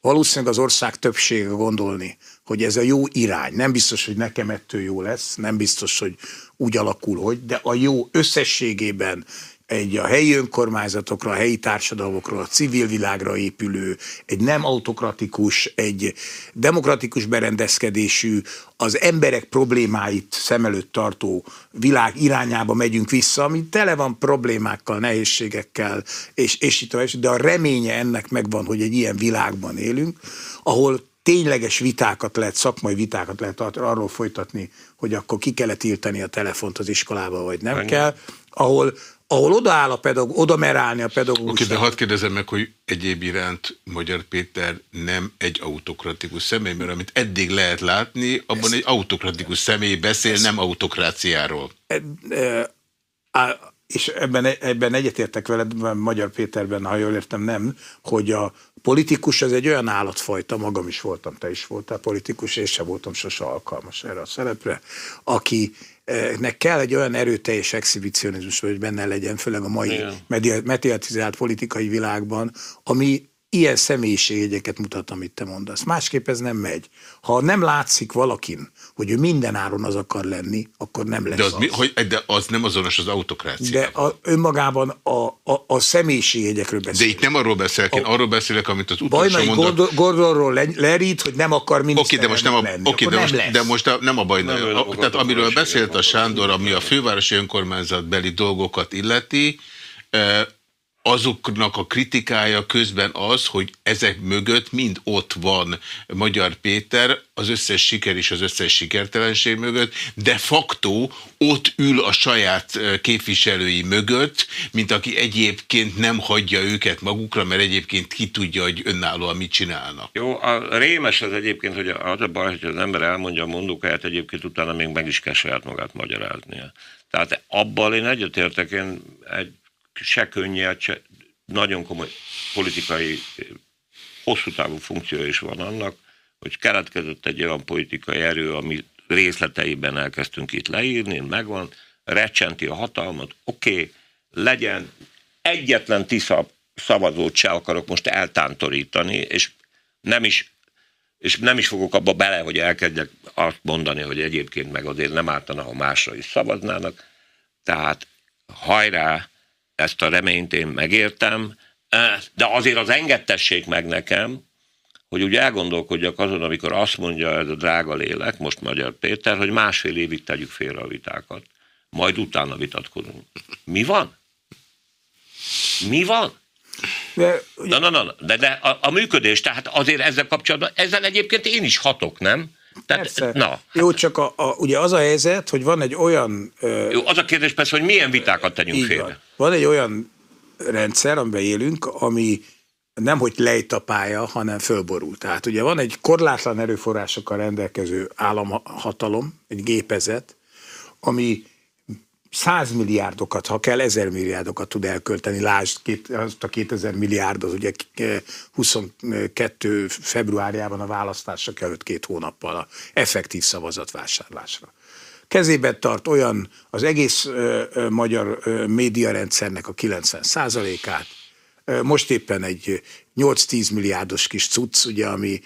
valószínűleg az ország többsége gondolni, hogy ez a jó irány. Nem biztos, hogy nekem ettől jó lesz, nem biztos, hogy úgy alakul, hogy, de a jó összességében egy a helyi önkormányzatokra, a helyi társadalmakra, a civil világra épülő, egy nem autokratikus, egy demokratikus berendezkedésű, az emberek problémáit szem előtt tartó világ irányába megyünk vissza, ami tele van problémákkal, nehézségekkel, és, és itt tovább, de a reménye ennek megvan, hogy egy ilyen világban élünk, ahol tényleges vitákat lehet, szakmai vitákat lehet arról folytatni, hogy akkor ki kellett írtani a telefont az iskolába, vagy nem Ennyi. kell, ahol ahol odaáll a pedagógus, oda mer állni a pedagógus. Oké, de hadd kérdezem meg, hogy egyéb iránt Magyar Péter nem egy autokratikus személy, mert amit eddig lehet látni, abban ezt, egy autokratikus személy beszél, ezt, nem autokráciáról. E, e, és ebben, ebben egyetértek veled, Magyar Péterben, ha jól értem, nem, hogy a politikus az egy olyan állatfajta, magam is voltam, te is voltál politikus, és sem voltam sose alkalmas erre a szerepre, aki nek kell egy olyan erőteljes exhibicionizmus, hogy benne legyen, főleg a mai mediatizált politikai világban, ami ilyen személyiségjegyeket mutat, amit te mondasz. Másképp ez nem megy. Ha nem látszik valakin, hogy ő minden áron az akar lenni, akkor nem lesz de az. az. Mi, hogy, de az nem azonos az autokrácia. De a, önmagában a, a, a személyiségjegyekről De beszélünk. itt nem arról beszélek, én arról beszélek, amit az utolsó Bajnai mondat... Gordon- Gordonról le, lerít, hogy nem akar Oké, miniszterelnök de most nem a, lenni. oké, Akkor de nem most, lesz. de most a, nem a baj. Nem, a, tehát amiről beszélt a. Sándor, ami a fővárosi önkormányzatbeli dolgokat illeti, azoknak a kritikája közben az, hogy ezek mögött mind ott van Magyar Péter, az összes siker és az összes sikertelenség mögött, de facto ott ül a saját képviselői mögött, mint aki egyébként nem hagyja őket magukra, mert egyébként ki tudja, hogy önállóan mit csinálnak. Jó, a rémes az egyébként, hogy az a baj, hogy az ember elmondja a mondókáját, egyébként utána még meg is kell saját magát magyaráznia. Tehát abban én egyetértek, én egy se könnyed, se nagyon komoly politikai, hosszú távú funkció is van annak, hogy keletkezett egy olyan politikai erő, ami részleteiben elkezdtünk itt leírni, megvan, recsenti a hatalmat, oké, okay, legyen egyetlen tisza szavazót se akarok most eltántorítani, és nem is és nem is fogok abba bele, hogy elkezdjek azt mondani, hogy egyébként meg azért nem ártana, ha másra is szavaznának. Tehát hajrá, ezt a reményt én megértem, eh, de azért az engedtessék meg nekem, hogy úgy elgondolkodjak azon, amikor azt mondja ez a drága lélek, most Magyar Péter, hogy másfél évig tegyük félre a vitákat, majd utána vitatkozunk. Mi van? Mi van? De, Na, na, na, de, de a, a működés, tehát azért ezzel kapcsolatban, ezzel egyébként én is hatok, nem? Tehát, Persze. na, Jó, csak a, a, ugye az a helyzet, hogy van egy olyan ö, jó, az a kérdés persze, hogy milyen vitákat tegyünk félre. van. Van egy olyan rendszer, amiben élünk, ami nem hogy lejtapálja, hanem fölborul. Tehát ugye van egy korlátlan erőforrásokkal rendelkező államhatalom, egy gépezet, ami 100 milliárdokat, ha kell, 1000 milliárdokat tud elkölteni. Lásd, két, azt a 2000 milliárd az ugye 22 februárjában a választásra előtt két hónappal a effektív szavazatvásárlásra. Kezében tart olyan az egész ö, ö, magyar ö, médiarendszernek a 90% át most éppen egy 8-10 milliárdos kis cucc, ugye, ami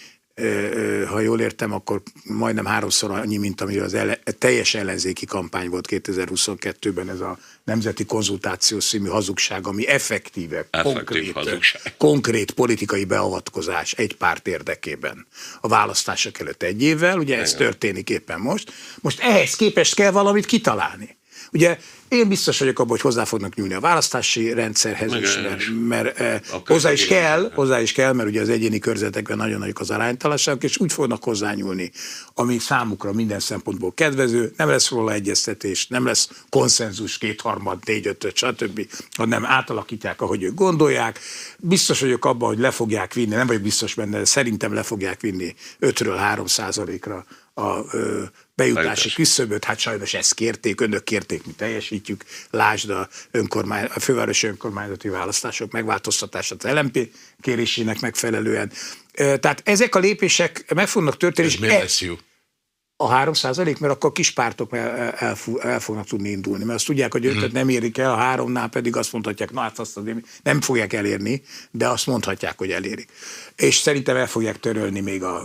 ha jól értem, akkor majdnem háromszor annyi, mint amire az ele, teljes ellenzéki kampány volt 2022-ben, ez a Nemzeti Konzultáció című hazugság, ami effektíve, Effektív konkrét, hazugság. konkrét politikai beavatkozás egy párt érdekében a választások előtt egy évvel, ugye ez történik éppen most. Most ehhez képest kell valamit kitalálni. Ugye én biztos vagyok abban, hogy hozzá fognak nyúlni a választási rendszerhez is, Igen, mert, mert eh, hozzá is kell, hozzá is kell, mert ugye az egyéni körzetekben nagyon nagyok az aránytalanságok, és úgy fognak hozzányúlni, ami számukra minden szempontból kedvező, nem lesz róla egyeztetés, nem lesz konszenzus, kétharmad, négy, ötöt, stb., hanem átalakítják, ahogy ők gondolják. Biztos vagyok abban, hogy le fogják vinni, nem vagyok biztos benne, de szerintem le fogják vinni 5-ről 3 százalékra a bejutási Bejutás. küszöböt, hát sajnos ezt kérték, önök kérték, mi teljesítjük. Lásd a, önkormány, a fővárosi önkormányzati választások megváltoztatását az LMP kérésének megfelelően. Tehát ezek a lépések meg fognak történni. És miért e- lesz jó? A 3 százalék, mert akkor kis pártok el, el, el fognak tudni indulni, mert azt tudják, hogy őket nem érik el, a háromnál pedig azt mondhatják, na hát azt azért nem fogják elérni, de azt mondhatják, hogy elérik. És szerintem el fogják törölni még a,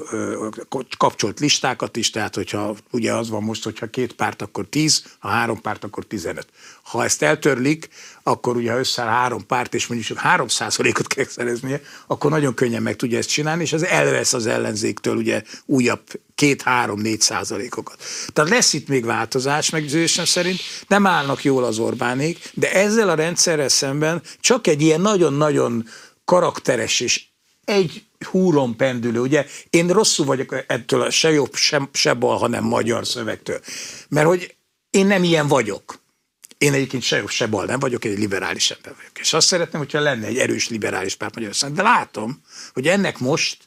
a kapcsolt listákat is, tehát hogyha ugye az van most, hogyha két párt, akkor 10, ha három párt, akkor 15. Ha ezt eltörlik, akkor ugye ha összeáll három párt, és mondjuk csak 3 százalékot kell szereznie, akkor nagyon könnyen meg tudja ezt csinálni, és az elvesz az ellenzéktől ugye újabb két, három, négy százalékokat. Tehát lesz itt még változás, meggyőzésem szerint, nem állnak jól az Orbánék, de ezzel a rendszerrel szemben csak egy ilyen nagyon-nagyon karakteres és egy húron pendülő, ugye én rosszul vagyok ettől se jobb, se, se bal, hanem magyar szövegtől. Mert hogy én nem ilyen vagyok. Én egyébként se jobb, se bal nem vagyok, én egy liberális ember vagyok. És azt szeretném, hogyha lenne egy erős liberális párt Magyarországon. De látom, hogy ennek most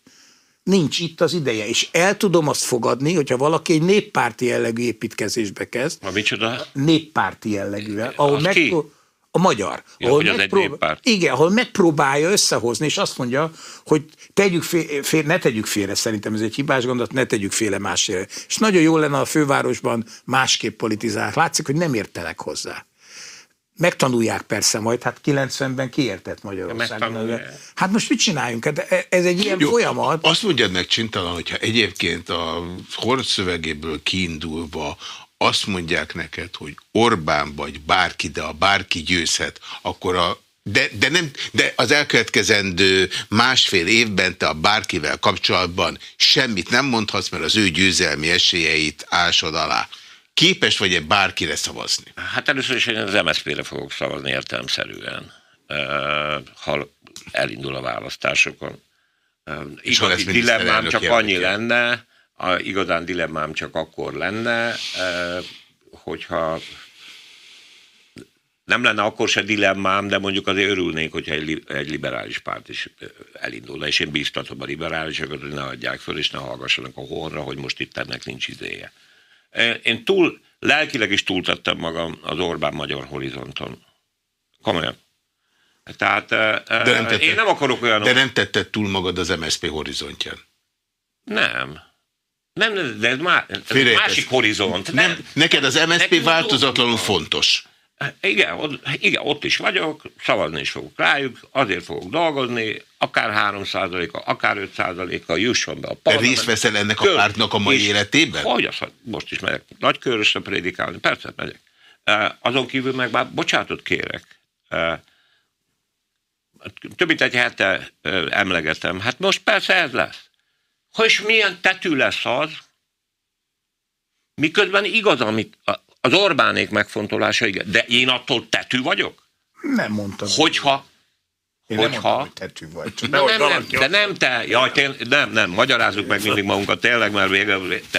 nincs itt az ideje, és el tudom azt fogadni, hogyha valaki egy néppárti jellegű építkezésbe kezd, Ha micsoda? néppárti jellegűvel, ahol megpró- a magyar. Ja, ahol hogy az egy megprób- néppárt. Igen, ahol megpróbálja összehozni, és azt mondja, hogy tegyük fél, fél, ne tegyük félre, szerintem ez egy hibás gondolat, ne tegyük félre másféle. És nagyon jó lenne a fővárosban másképp politizálni. Látszik, hogy nem értenek hozzá megtanulják persze majd, hát 90-ben kiértett Magyarországon. Hát most mit csináljunk? Hát e- ez egy ilyen Jó, folyamat. Azt mondjad meg Csintalan, hogyha egyébként a Hord szövegéből kiindulva azt mondják neked, hogy Orbán vagy bárki, de a bárki győzhet, akkor a de, de, nem, de az elkövetkezendő másfél évben te a bárkivel kapcsolatban semmit nem mondhatsz, mert az ő győzelmi esélyeit ásod alá. Képes vagy-e bárkire szavazni? Hát először is én az MSZP-re fogok szavazni értelmszerűen, ha elindul a választásokon. És Igazi dilemmám csak annyi lenne, a igazán dilemmám csak akkor lenne, hogyha nem lenne akkor se dilemmám, de mondjuk azért örülnék, hogyha egy, egy liberális párt is elindulna, és én bíztatom a liberálisokat, hogy ne adják föl, és ne hallgassanak a horra, hogy most itt ennek nincs izéje. Én túl, lelkileg is túltettem magam az Orbán magyar horizonton. Komolyan. Tehát de nem tetted, én nem akarok olyan... De nem tetted túl magad az MSZP horizontján? Nem. Nem, de ez, má, ez másik horizont. Nem, nem, neked az MSZP változatlanul fontos. Igen ott, igen, ott is vagyok, szavazni is fogok rájuk, azért fogok dolgozni, akár 3 a akár 5 a jusson be a parlament. Részt veszel ennek Kör, a pártnak a mai életében? Hogy az, most is megyek nagykörösre prédikálni, persze megyek. Azon kívül meg már bocsátot kérek. Több mint egy hete emlegetem. Hát most persze ez lesz. Hogy milyen tetű lesz az, miközben igaz, amit az Orbánék megfontolása, igen. De én attól tetű vagyok? Nem mondtam. Hogyha én hogyha... nem mondtam, hogy tetű vagy. De nem, nem, de nem te, jaj, tény, nem, nem, magyarázzuk meg mindig magunkat tényleg, mert vége,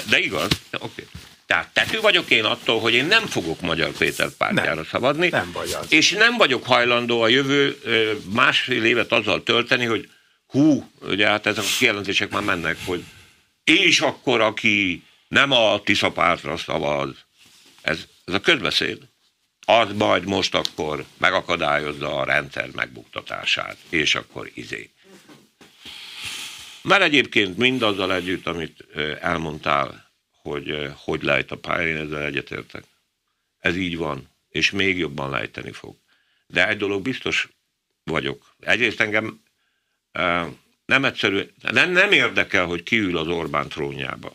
de, igaz, oké. Okay. Tehát tetű vagyok én attól, hogy én nem fogok Magyar Péter pártjára nem, szavazni, nem vagy az. és nem vagyok hajlandó a jövő másfél évet azzal tölteni, hogy hú, ugye hát ezek a kijelentések már mennek, hogy és akkor, aki nem a Tisza pártra szavaz, ez, ez a közbeszéd, az majd most akkor megakadályozza a rendszer megbuktatását, és akkor izé. Mert egyébként mindazzal együtt, amit elmondtál, hogy hogy lejt a pályán, ezzel egyetértek. Ez így van, és még jobban lejteni fog. De egy dolog biztos vagyok. Egyrészt engem nem egyszerű, nem, nem érdekel, hogy ki ül az Orbán trónjába.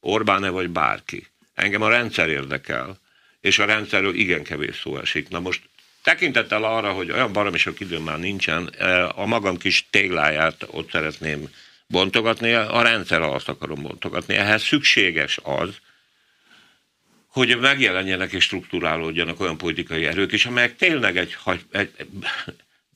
Orbán-e vagy bárki. Engem a rendszer érdekel, és a rendszerről igen kevés szó esik. Na most tekintettel arra, hogy olyan baromi sok időm már nincsen, a magam kis tégláját ott szeretném bontogatni, a rendszer azt akarom bontogatni. Ehhez szükséges az, hogy megjelenjenek és struktúrálódjanak olyan politikai erők is, amelyek tényleg egy, egy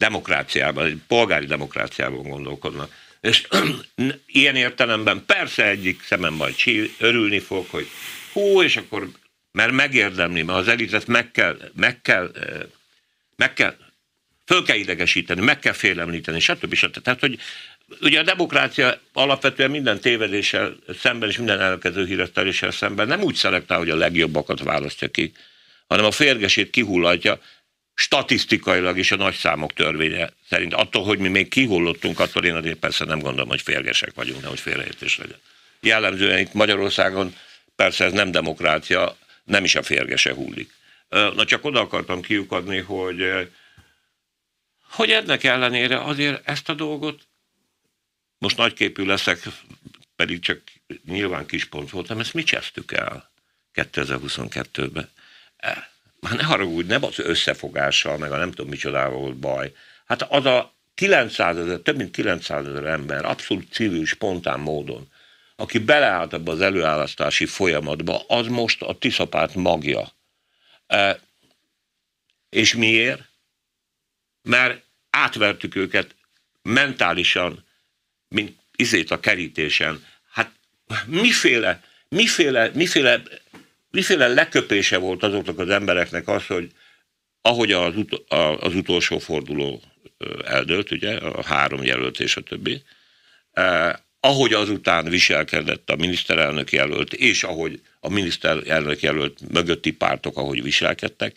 demokráciában, egy polgári demokráciában gondolkodnak. És ilyen értelemben persze egyik szemem majd örülni fog, hogy hú, és akkor, mert megérdemli, mert az elitet meg kell, meg kell, meg kell, föl kell idegesíteni, meg kell félemlíteni, stb. stb. Tehát, hogy ugye a demokrácia alapvetően minden tévedéssel szemben és minden elkező híreszteléssel szemben nem úgy szelektál, hogy a legjobbakat választja ki, hanem a férgesét kihullatja, statisztikailag is a nagy számok törvénye szerint. Attól, hogy mi még kihullottunk, attól én azért persze nem gondolom, hogy férgesek vagyunk, nehogy félreértés legyen. Jellemzően itt Magyarországon persze ez nem demokrácia, nem is a férgese hullik. Na csak oda akartam kiukadni, hogy, hogy ennek ellenére azért ezt a dolgot, most nagyképű leszek, pedig csak nyilván kis pont voltam, ezt mi csesztük el 2022-ben? Már ne haragudj, nem az összefogással, meg a nem tudom micsodával volt baj. Hát az a 900 ezer, több mint 900 ezer ember, abszolút civil, spontán módon, aki beleállt ebbe az előálasztási folyamatba, az most a Tiszapárt magja. E, és miért? Mert átvertük őket mentálisan, mint izét a kerítésen. Hát miféle, miféle, miféle miféle leköpése volt azoknak az embereknek az, hogy ahogy az, ut- az utolsó forduló eldőlt, ugye, a három jelölt és a többi, eh, ahogy azután viselkedett a miniszterelnök jelölt, és ahogy a miniszterelnök jelölt mögötti pártok, ahogy viselkedtek,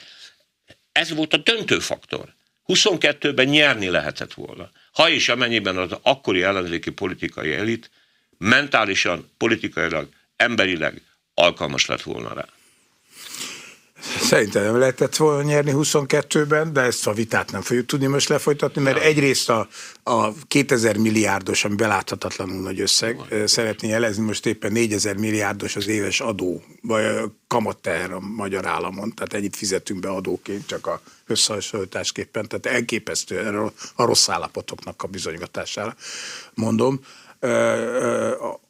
ez volt a döntő faktor. 22-ben nyerni lehetett volna. Ha és amennyiben az akkori ellenzéki politikai elit mentálisan, politikailag, emberileg alkalmas lett volna rá. Szerintem nem lehetett volna nyerni 22-ben, de ezt a vitát nem fogjuk tudni most lefolytatni, mert egyrészt a, a 2000 milliárdos, ami beláthatatlanul nagy összeg, szeretné jelezni, most éppen 4000 milliárdos az éves adó, vagy kamatteher a magyar államon, tehát ennyit fizetünk be adóként, csak a összehasonlításképpen, tehát elképesztő a rossz állapotoknak a bizonygatására mondom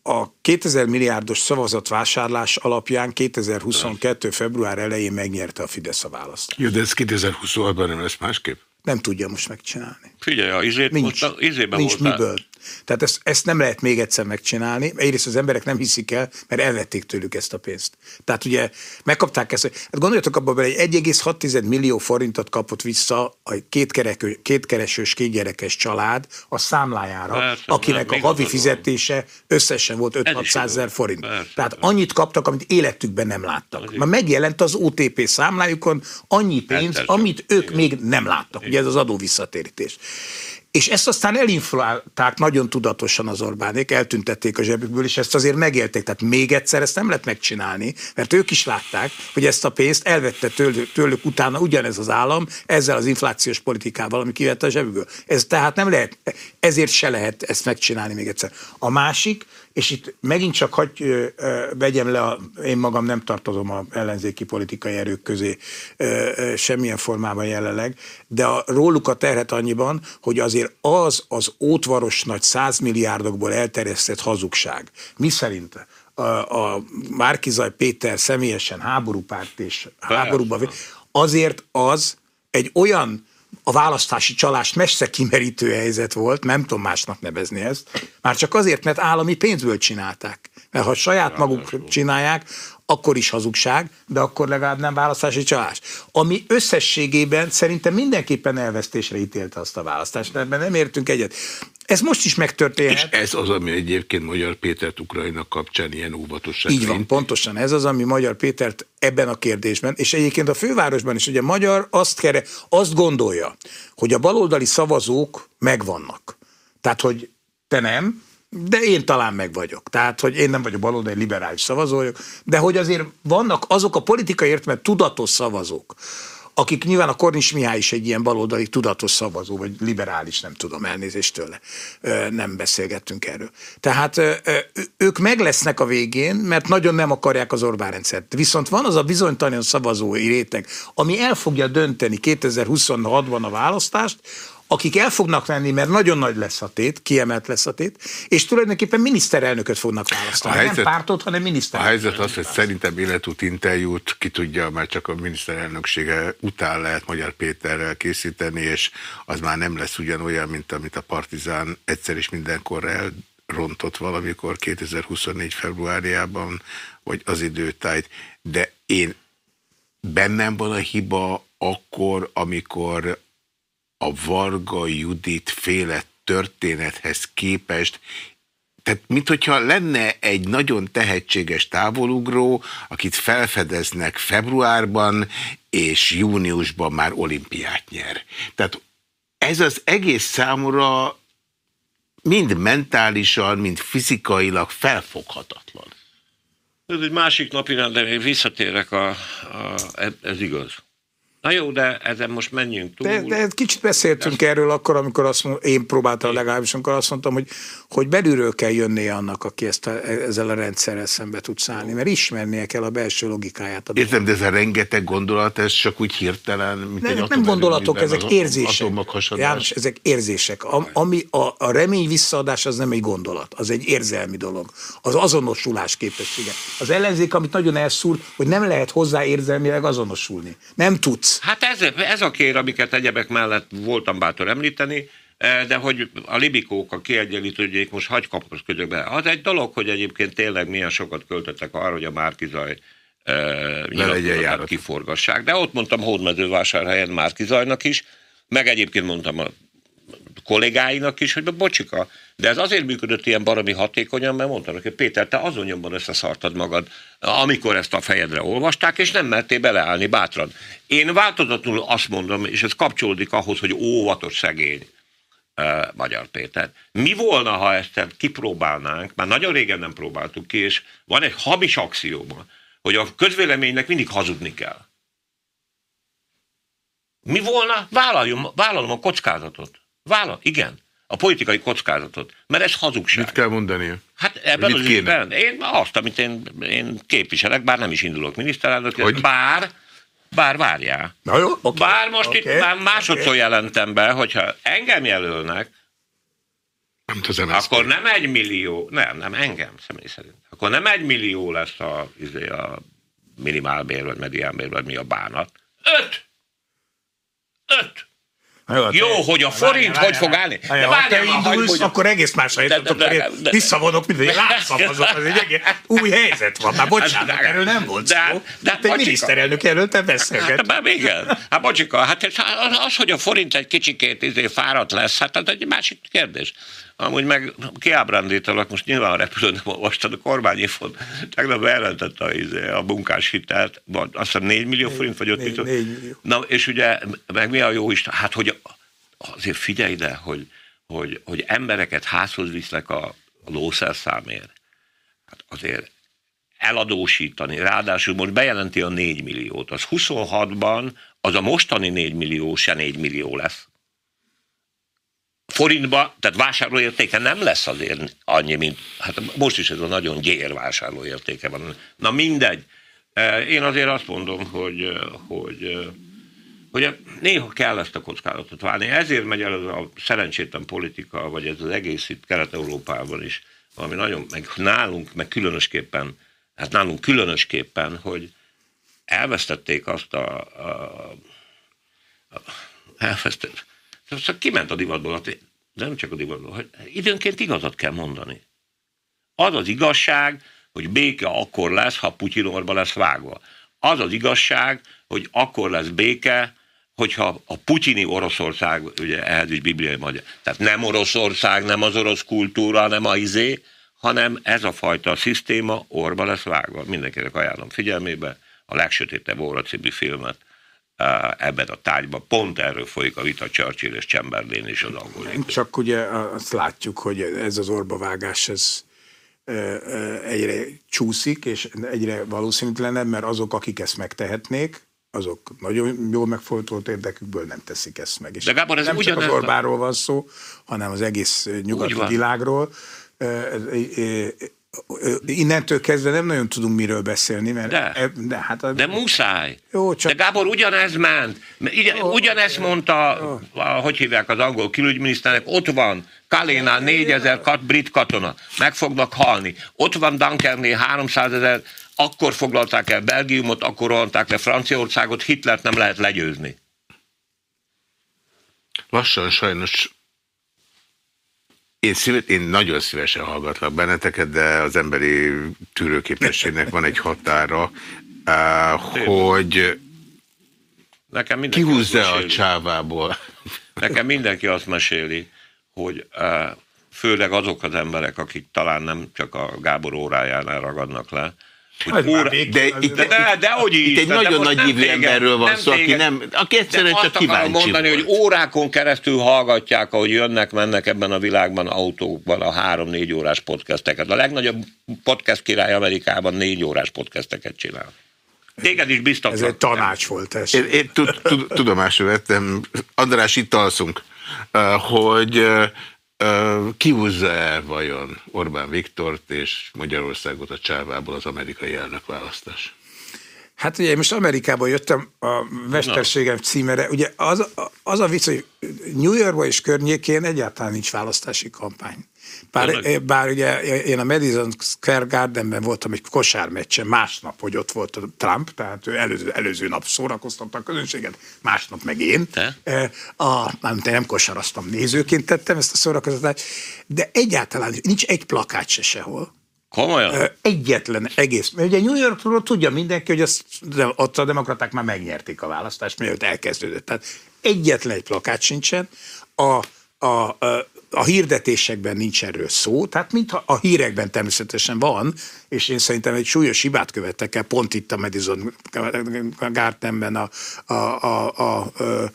a 2000 milliárdos szavazatvásárlás alapján 2022. február elején megnyerte a Fidesz a választ. Jó, de ez 2026-ban nem lesz másképp? Nem tudja most megcsinálni. Figyelj, a izét nincs, most, izében nincs miből. Tehát ezt, ezt nem lehet még egyszer megcsinálni. Egyrészt az emberek nem hiszik el, mert elvették tőlük ezt a pénzt. Tehát ugye megkapták ezt. Hát gondoljatok abban bele, egy 1,6 millió forintot kapott vissza a kétkerekő, kétkeresős, kétgyerekes család a számlájára, Persze, akinek a havi fizetése összesen volt 5-600 ezer forint. Persze, Tehát annyit kaptak, amit életükben nem láttak. Már megjelent az OTP számlájukon annyi pénz, amit ők még nem láttak. Ugye ez az adó visszatérítés. És ezt aztán elinflálták nagyon tudatosan az Orbánék, eltüntették a zsebükből, és ezt azért megélték. Tehát még egyszer ezt nem lehet megcsinálni, mert ők is látták, hogy ezt a pénzt elvette tőlük, tőlük utána ugyanez az állam, ezzel az inflációs politikával, ami kivette a zsebükből. Ez tehát nem lehet, ezért se lehet ezt megcsinálni még egyszer. A másik, és itt megint csak hagy vegyem le, a, én magam nem tartozom a ellenzéki politikai erők közé semmilyen formában jelenleg, de a, róluk a terhet annyiban, hogy azért az az ótvaros nagy százmilliárdokból elterjesztett hazugság. Mi szerint a, a Márkizaj Péter személyesen háborúpárt és háborúba, azért az egy olyan a választási csalás messze kimerítő helyzet volt, nem tudom másnak nevezni ezt, már csak azért, mert állami pénzből csinálták. Mert ha saját maguk csinálják, akkor is hazugság, de akkor legalább nem választási csalás. Ami összességében szerintem mindenképpen elvesztésre ítélte azt a választást, ebben nem értünk egyet. Ez most is megtörténhet. És ez az, ami egyébként Magyar Pétert Ukrajna kapcsán ilyen óvatosság. Így van, pontosan ez az, ami Magyar Pétert ebben a kérdésben, és egyébként a fővárosban is, ugye Magyar azt, kere, azt gondolja, hogy a baloldali szavazók megvannak. Tehát, hogy te nem, de én talán meg vagyok. Tehát, hogy én nem vagyok baloldali liberális szavazójuk, de hogy azért vannak azok a politikai értelmet tudatos szavazók, akik nyilván a Kornis Mihály is egy ilyen baloldali tudatos szavazó, vagy liberális, nem tudom, elnézést tőle. Nem beszélgettünk erről. Tehát ők meg lesznek a végén, mert nagyon nem akarják az Orbán rendszert. Viszont van az a bizonytalan szavazói réteg, ami el fogja dönteni 2026-ban a választást, akik el fognak menni, mert nagyon nagy lesz a tét, kiemelt lesz a tét, és tulajdonképpen miniszterelnököt fognak választani. A helyzet, nem pártot, hanem miniszterelnököt. A helyzet az, hogy szerintem életút interjút, ki tudja, már csak a miniszterelnöksége után lehet Magyar Péterrel készíteni, és az már nem lesz ugyanolyan, mint amit a Partizán egyszer is mindenkor elrontott valamikor 2024 februárjában, vagy az időtájt. De én bennem van a hiba akkor, amikor a Varga Judit féle történethez képest tehát, mint hogyha lenne egy nagyon tehetséges távolugró, akit felfedeznek februárban, és júniusban már olimpiát nyer. Tehát ez az egész számomra mind mentálisan, mind fizikailag felfoghatatlan. Ez egy másik napi én visszatérek, a, a, ez igaz. Na jó, de ezen most menjünk túl. De, de kicsit beszéltünk Ezt... erről akkor, amikor azt mondom, én próbáltam legalábbis, amikor azt mondtam, hogy, hogy belülről kell jönnie annak, aki ezt a, ezzel a rendszerrel szembe tud szállni, mert ismernie kell a belső logikáját. A Értem, de ez a rengeteg gondolat, ez csak úgy hirtelen, mint ne, egy Nem gondolatok, ezek az érzések. János, ezek érzések. A, ami a, a remény visszaadás az nem egy gondolat, az egy érzelmi dolog. Az azonosulás képessége. Az ellenzék, amit nagyon elszúr, hogy nem lehet hozzá érzelmileg azonosulni. Nem tudsz. Hát ez, ez a kér, amiket egyebek mellett voltam bátor említeni, eh, de hogy a libikók, a kiegyenlítődjék, most hagy kapaszkodjak be. Az egy dolog, hogy egyébként tényleg milyen sokat költöttek arra, hogy a Márkizaj e, kiforgassák. De ott mondtam Hódmezővásárhelyen Márkizajnak is, meg egyébként mondtam a kollégáinak is, hogy bocsika, de ez azért működött ilyen baromi hatékonyan, mert mondtam neki, Péter, te azon nyomban összeszartad magad, amikor ezt a fejedre olvasták, és nem mertél beleállni bátran. Én változatlanul azt mondom, és ez kapcsolódik ahhoz, hogy óvatos szegény Magyar Péter. Mi volna, ha ezt kipróbálnánk, már nagyon régen nem próbáltuk ki, és van egy hamis axióma, hogy a közvéleménynek mindig hazudni kell. Mi volna? Vállaljum, vállalom a kockázatot. Vállal, igen. A politikai kockázatot. Mert ez hazugság. Mit kell mondania? Hát ebben Mit az kéne? ügyben, én azt, amit én, én képviselek, bár nem is indulok miniszterelnök, bár, bár várjál. Na jó, oké. Bár most Oké, itt már másodszor oké. jelentem be, hogyha engem jelölnek, Nem MSZP. akkor nem egy millió, nem, nem, engem személy szerint. Akkor nem egy millió lesz a, izé, a minimálbér, vagy mediánbér, vagy mi a bánat. Öt! Öt! Jó, Jó, te- hogy a forint hogy fog állni? De ha várjál már, indulsz, akkor egész más helyzet, visszavonok, mint egy rászavazok, az egy egész új helyzet van. Már bocsánat, De- erről nem volt szó. de- Te egy miniszterelnök Hát, beszélget. már igen. Hát bocsika, hát az, hogy a forint egy kicsikét izé fáradt lesz, hát az egy másik kérdés. Amúgy meg kiábrándítalak, most nyilván a repülőn olvastad, a kormányinfon tegnap bejelentette a, izé, a munkás hitelt, azt hiszem 4 millió forint, vagy 5 négy- millió. négy millió. Na, és ugye, meg mi a jó Isten, hát hogy azért figyelj ide, hogy, hogy, hogy embereket házhoz visznek a, a lószerszámért. Hát azért eladósítani, ráadásul most bejelenti a 4 milliót, az 26-ban az a mostani 4 millió se 4 millió lesz. Forintba, tehát vásárlóértéke nem lesz azért annyi, mint, hát most is ez a nagyon gyér vásárlóértéke van. Na mindegy. Eh, Én azért azt mondom, hogy, eh, hogy, eh, hogy néha kell ezt a kockázatot válni. Ezért megy el ez a szerencsétlen politika, vagy ez az egész itt Kelet-Európában is, ami nagyon, meg nálunk, meg különösképpen, hát nálunk különösképpen, hogy elvesztették azt a, a, a elvesztett. Szóval kiment a divatból, de nem csak a divatból, hogy időnként igazat kell mondani. Az az igazság, hogy béke akkor lesz, ha Putyin orba lesz vágva. Az az igazság, hogy akkor lesz béke, hogyha a putyini Oroszország, ugye ehhez is bibliai magyar, tehát nem Oroszország, nem az orosz kultúra, nem a izé, hanem ez a fajta szisztéma orba lesz vágva. Mindenkinek ajánlom figyelmébe a Legsötétebb óra című filmet ebben a tárgyban. Pont erről folyik a vita Churchill és Chamberlain és az angol. Csak ugye azt látjuk, hogy ez az orbavágás, ez ö, ö, egyre csúszik, és egyre valószínűtlenebb, mert azok, akik ezt megtehetnék, azok nagyon jól megfontolt érdekükből nem teszik ezt meg. És De Gábor, ez nem csak az Orbánról van szó, hanem az egész nyugati világról. Innentől kezdve nem nagyon tudunk miről beszélni, mert De. e- de, hát a, De muszáj. Jó, csak- De Gábor, ugyanez ment. Ugyanezt mondta, a, hogy hívják az angol külügyminiszternek, ott van Kalénál 4000 kat, brit katona, meg fognak halni. Ott van Dunkernél 300 ezer, akkor foglalták el Belgiumot, akkor rohanták le Franciaországot, Hitlert nem lehet legyőzni. Lassan sajnos én, szíve, én nagyon szívesen hallgatlak benneteket, de az emberi tűrőképességnek van egy határa, hogy Nekem kihúzza a csávából. nekem mindenki azt meséli, hogy főleg azok az emberek, akik talán nem csak a Gábor órájánál ragadnak le, hogy óra, de itt- De, de, de hogy Itt egy nagyon nagy hívő emberről van szó, aki nem- aki egyszerűen de csak kíváncsi mondani, volt. hogy órákon keresztül hallgatják, ahogy jönnek, mennek ebben a világban autókban a három-négy órás podcasteket. A legnagyobb podcast király Amerikában négy órás podcasteket csinál. Téged is biztos. Ez egy tanács volt ez. Én, én tud, tud, tudomásul vettem, András, itt alszunk, uh, hogy kihúzza-e vajon Orbán Viktort és Magyarországot a csávából az amerikai elnökválasztás? Hát ugye én most Amerikába jöttem a Mesterségem címere. Ugye az, az a vicc, hogy New Yorkban és környékén egyáltalán nincs választási kampány. Bár, Tényleg? bár ugye én a Madison Square Gardenben voltam egy kosármeccsen másnap, hogy ott volt Trump, tehát ő előző, előző nap szórakoztatta a közönséget, másnap meg én. Te? A, én nem kosaraztam, nézőként tettem ezt a szórakozatást, de egyáltalán nincs egy plakát se sehol. Komolyan? Egyetlen egész. Mert ugye New Yorkról tudja mindenki, hogy azt, de ott a demokraták már megnyerték a választást, mielőtt elkezdődött. Tehát egyetlen egy plakát sincsen. A, a, a, a hirdetésekben nincs erről szó, tehát mintha a hírekben természetesen van, és én szerintem egy súlyos hibát követtek el, pont itt a Madison Gardenben a, a, a, a, a, a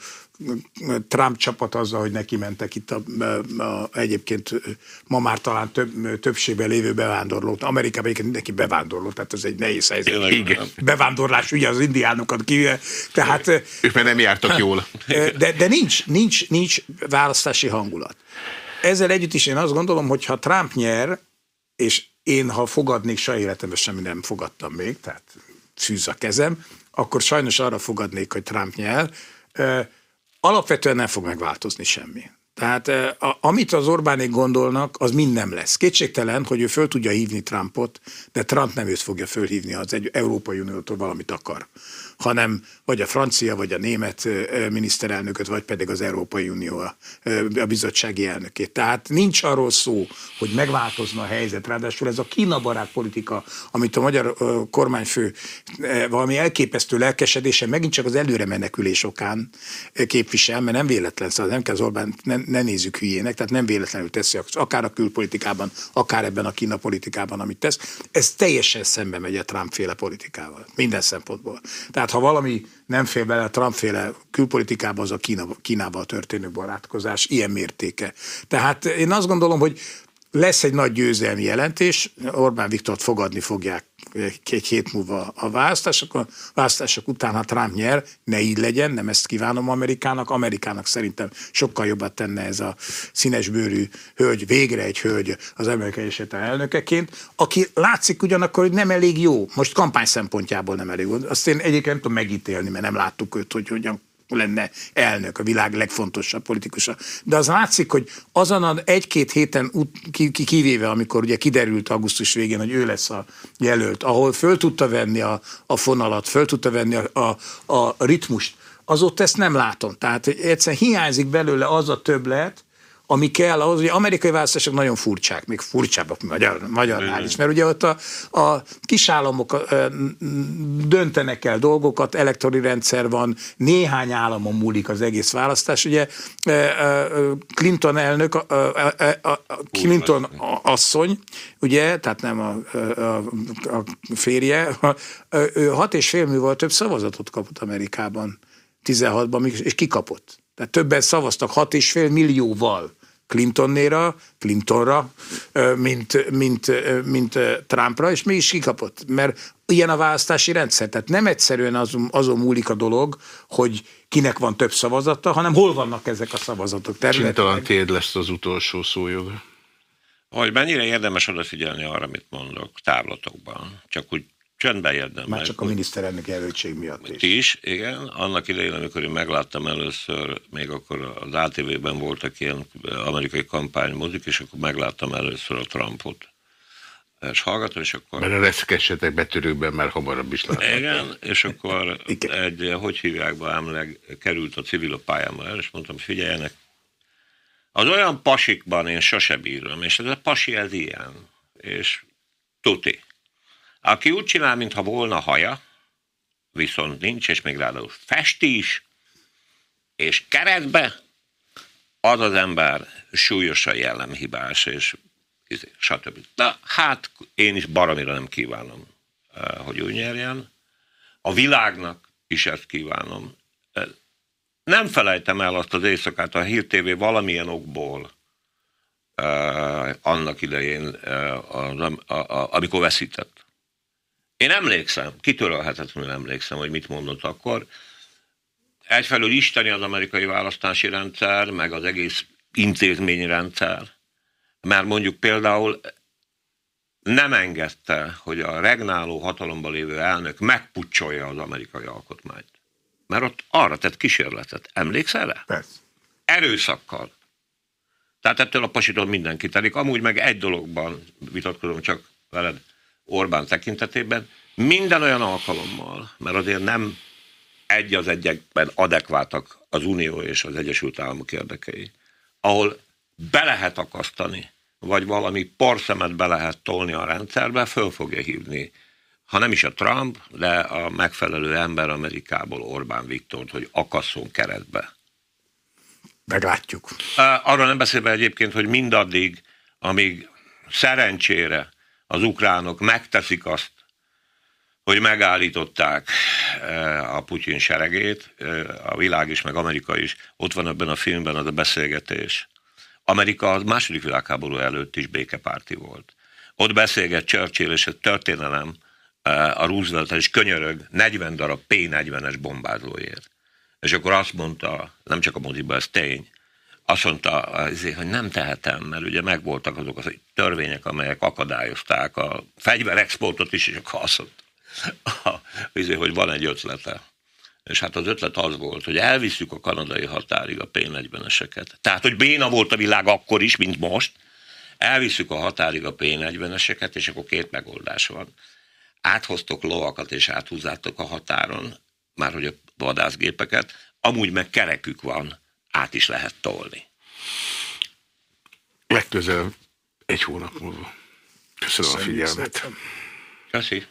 Trump csapat azzal, hogy neki mentek itt a, a, a egyébként ma már talán több, többségben lévő bevándorlót. Amerikában egyébként mindenki bevándorló, tehát ez egy nehéz helyzet. Igen. Bevándorlás ugye az indiánokat kivéve. Tehát, ők már nem jártak jól. De, de nincs, nincs, nincs választási hangulat. Ezzel együtt is én azt gondolom, hogy ha Trump nyer, és én, ha fogadnék, se életemben semmi nem fogadtam még, tehát szűz a kezem, akkor sajnos arra fogadnék, hogy Trump nyer. Alapvetően nem fog megváltozni semmi. Tehát amit az Orbánék gondolnak, az mind nem lesz. Kétségtelen, hogy ő föl tudja hívni Trumpot, de Trump nem őt fogja fölhívni, az egy Európai Uniótól valamit akar hanem vagy a francia, vagy a német miniszterelnököt, vagy pedig az Európai Unió a, a bizottsági elnökét. Tehát nincs arról szó, hogy megváltozna a helyzet. Ráadásul ez a Kína barát politika, amit a magyar kormányfő valami elképesztő lelkesedése megint csak az előre menekülés okán képvisel, mert nem véletlen, szóval nem kell az Orbán, ne, ne nézzük hülyének, tehát nem véletlenül teszi akár a külpolitikában, akár ebben a Kína politikában, amit tesz. Ez teljesen szembe megy a Trump féle politikával, minden szempontból. Tehát ha valami nem fél bele a Trump-féle külpolitikába, az a Kína, Kínával történő barátkozás ilyen mértéke. Tehát én azt gondolom, hogy lesz egy nagy győzelmi jelentés, Orbán Viktort fogadni fogják egy hét múlva a választások, a választások után, ha Trump nyer, ne így legyen, nem ezt kívánom Amerikának. Amerikának szerintem sokkal jobbat tenne ez a színesbőrű hölgy, végre egy hölgy az amerikai esetem elnökeként, aki látszik ugyanakkor, hogy nem elég jó. Most kampány szempontjából nem elég jó. Azt én egyébként nem tudom megítélni, mert nem láttuk őt, hogy hogyan lenne elnök, a világ legfontosabb politikusa. De az látszik, hogy azon a egy-két héten kivéve, amikor ugye kiderült augusztus végén, hogy ő lesz a jelölt, ahol föl tudta venni a, a fonalat, föl tudta venni a, a, a ritmust, azóta ezt nem látom. Tehát egyszerűen hiányzik belőle az a többlet, ami kell ahhoz, hogy amerikai választások nagyon furcsák, még furcsábbak magyar, magyarnál is, mert ugye ott a, a kisállamok döntenek el dolgokat, elektori rendszer van, néhány államon múlik az egész választás. Ugye Clinton elnök, Clinton asszony, ugye, tehát nem a, a, a férje, ő hat és fél művel több szavazatot kapott Amerikában 16-ban, és kikapott. Tehát többen szavaztak 6,5 millióval Clintonnéra, Clintonra, mint, mint, mint Trumpra, és mégis kikapott. Mert ilyen a választási rendszer. Tehát nem egyszerűen azon, azon múlik a dolog, hogy kinek van több szavazata, hanem hol vannak ezek a szavazatok. Csintalan téd lesz az utolsó szójog. Hogy mennyire érdemes odafigyelni arra, amit mondok távlatokban. Csak úgy csöndben érdem Már csak a miniszterelnök jelöltség miatt is. is, igen. Annak idején, amikor én megláttam először, még akkor az ATV-ben voltak ilyen amerikai kampánymozik, és akkor megláttam először a Trumpot. És hallgatom, és akkor... Mert a reszkesetek betörőkben már hamarabb is láttam. Igen, és akkor igen. egy, hogy hívják be, emleg, került a civil pályámmal el, és mondtam, figyeljenek, az olyan pasikban én sose bírom, és ez a pasi ez ilyen, és tuti aki úgy csinál, mintha volna haja, viszont nincs, és még ráadásul festi is, és keretbe, az az ember súlyosan jellemhibás, és izé, stb. Na, hát én is baromira nem kívánom, eh, hogy ő nyerjen. A világnak is ezt kívánom. Eh, nem felejtem el azt az éjszakát, a Hír TV valamilyen okból uh, annak idején, amikor veszített. Én emlékszem, kitörölhetetlenül emlékszem, hogy mit mondott akkor. Egyfelől isteni az amerikai választási rendszer, meg az egész intézményrendszer. Mert mondjuk például nem engedte, hogy a regnáló hatalomban lévő elnök megpucsolja az amerikai alkotmányt. Mert ott arra tett kísérletet. Emlékszel rá? Persze. Erőszakkal. Tehát ettől a pasitól mindenki telik. Amúgy meg egy dologban vitatkozom csak veled. Orbán tekintetében, minden olyan alkalommal, mert azért nem egy az egyekben adekváltak az Unió és az Egyesült Államok érdekei, ahol be lehet akasztani, vagy valami porszemet be lehet tolni a rendszerbe, föl fogja hívni, ha nem is a Trump, de a megfelelő ember Amerikából, Orbán Viktort, hogy akasszon keretbe. Meglátjuk. Arra nem beszélve egyébként, hogy mindaddig, amíg szerencsére az ukránok megteszik azt, hogy megállították a Putyin seregét, a világ is, meg Amerika is. Ott van ebben a filmben az a beszélgetés. Amerika a második világháború előtt is békepárti volt. Ott beszélget Churchill, és a történelem a Roosevelt és könyörög 40 darab P-40-es bombázóért. És akkor azt mondta, nem csak a moziba, ez tény, azt mondta, hogy nem tehetem, mert ugye megvoltak azok az törvények, amelyek akadályozták a fegyverexportot is, és akkor azt mondta, hogy van egy ötlete. És hát az ötlet az volt, hogy elviszük a kanadai határig a P-40-eseket. Tehát, hogy béna volt a világ akkor is, mint most, elviszük a határig a P-40-eseket, és akkor két megoldás van. Áthoztok lovakat, és áthúzzátok a határon, már hogy a vadászgépeket, amúgy meg kerekük van, át is lehet tolni. Legközelebb egy hónap múlva. Köszönöm Köszönjük a figyelmet. Köszönöm.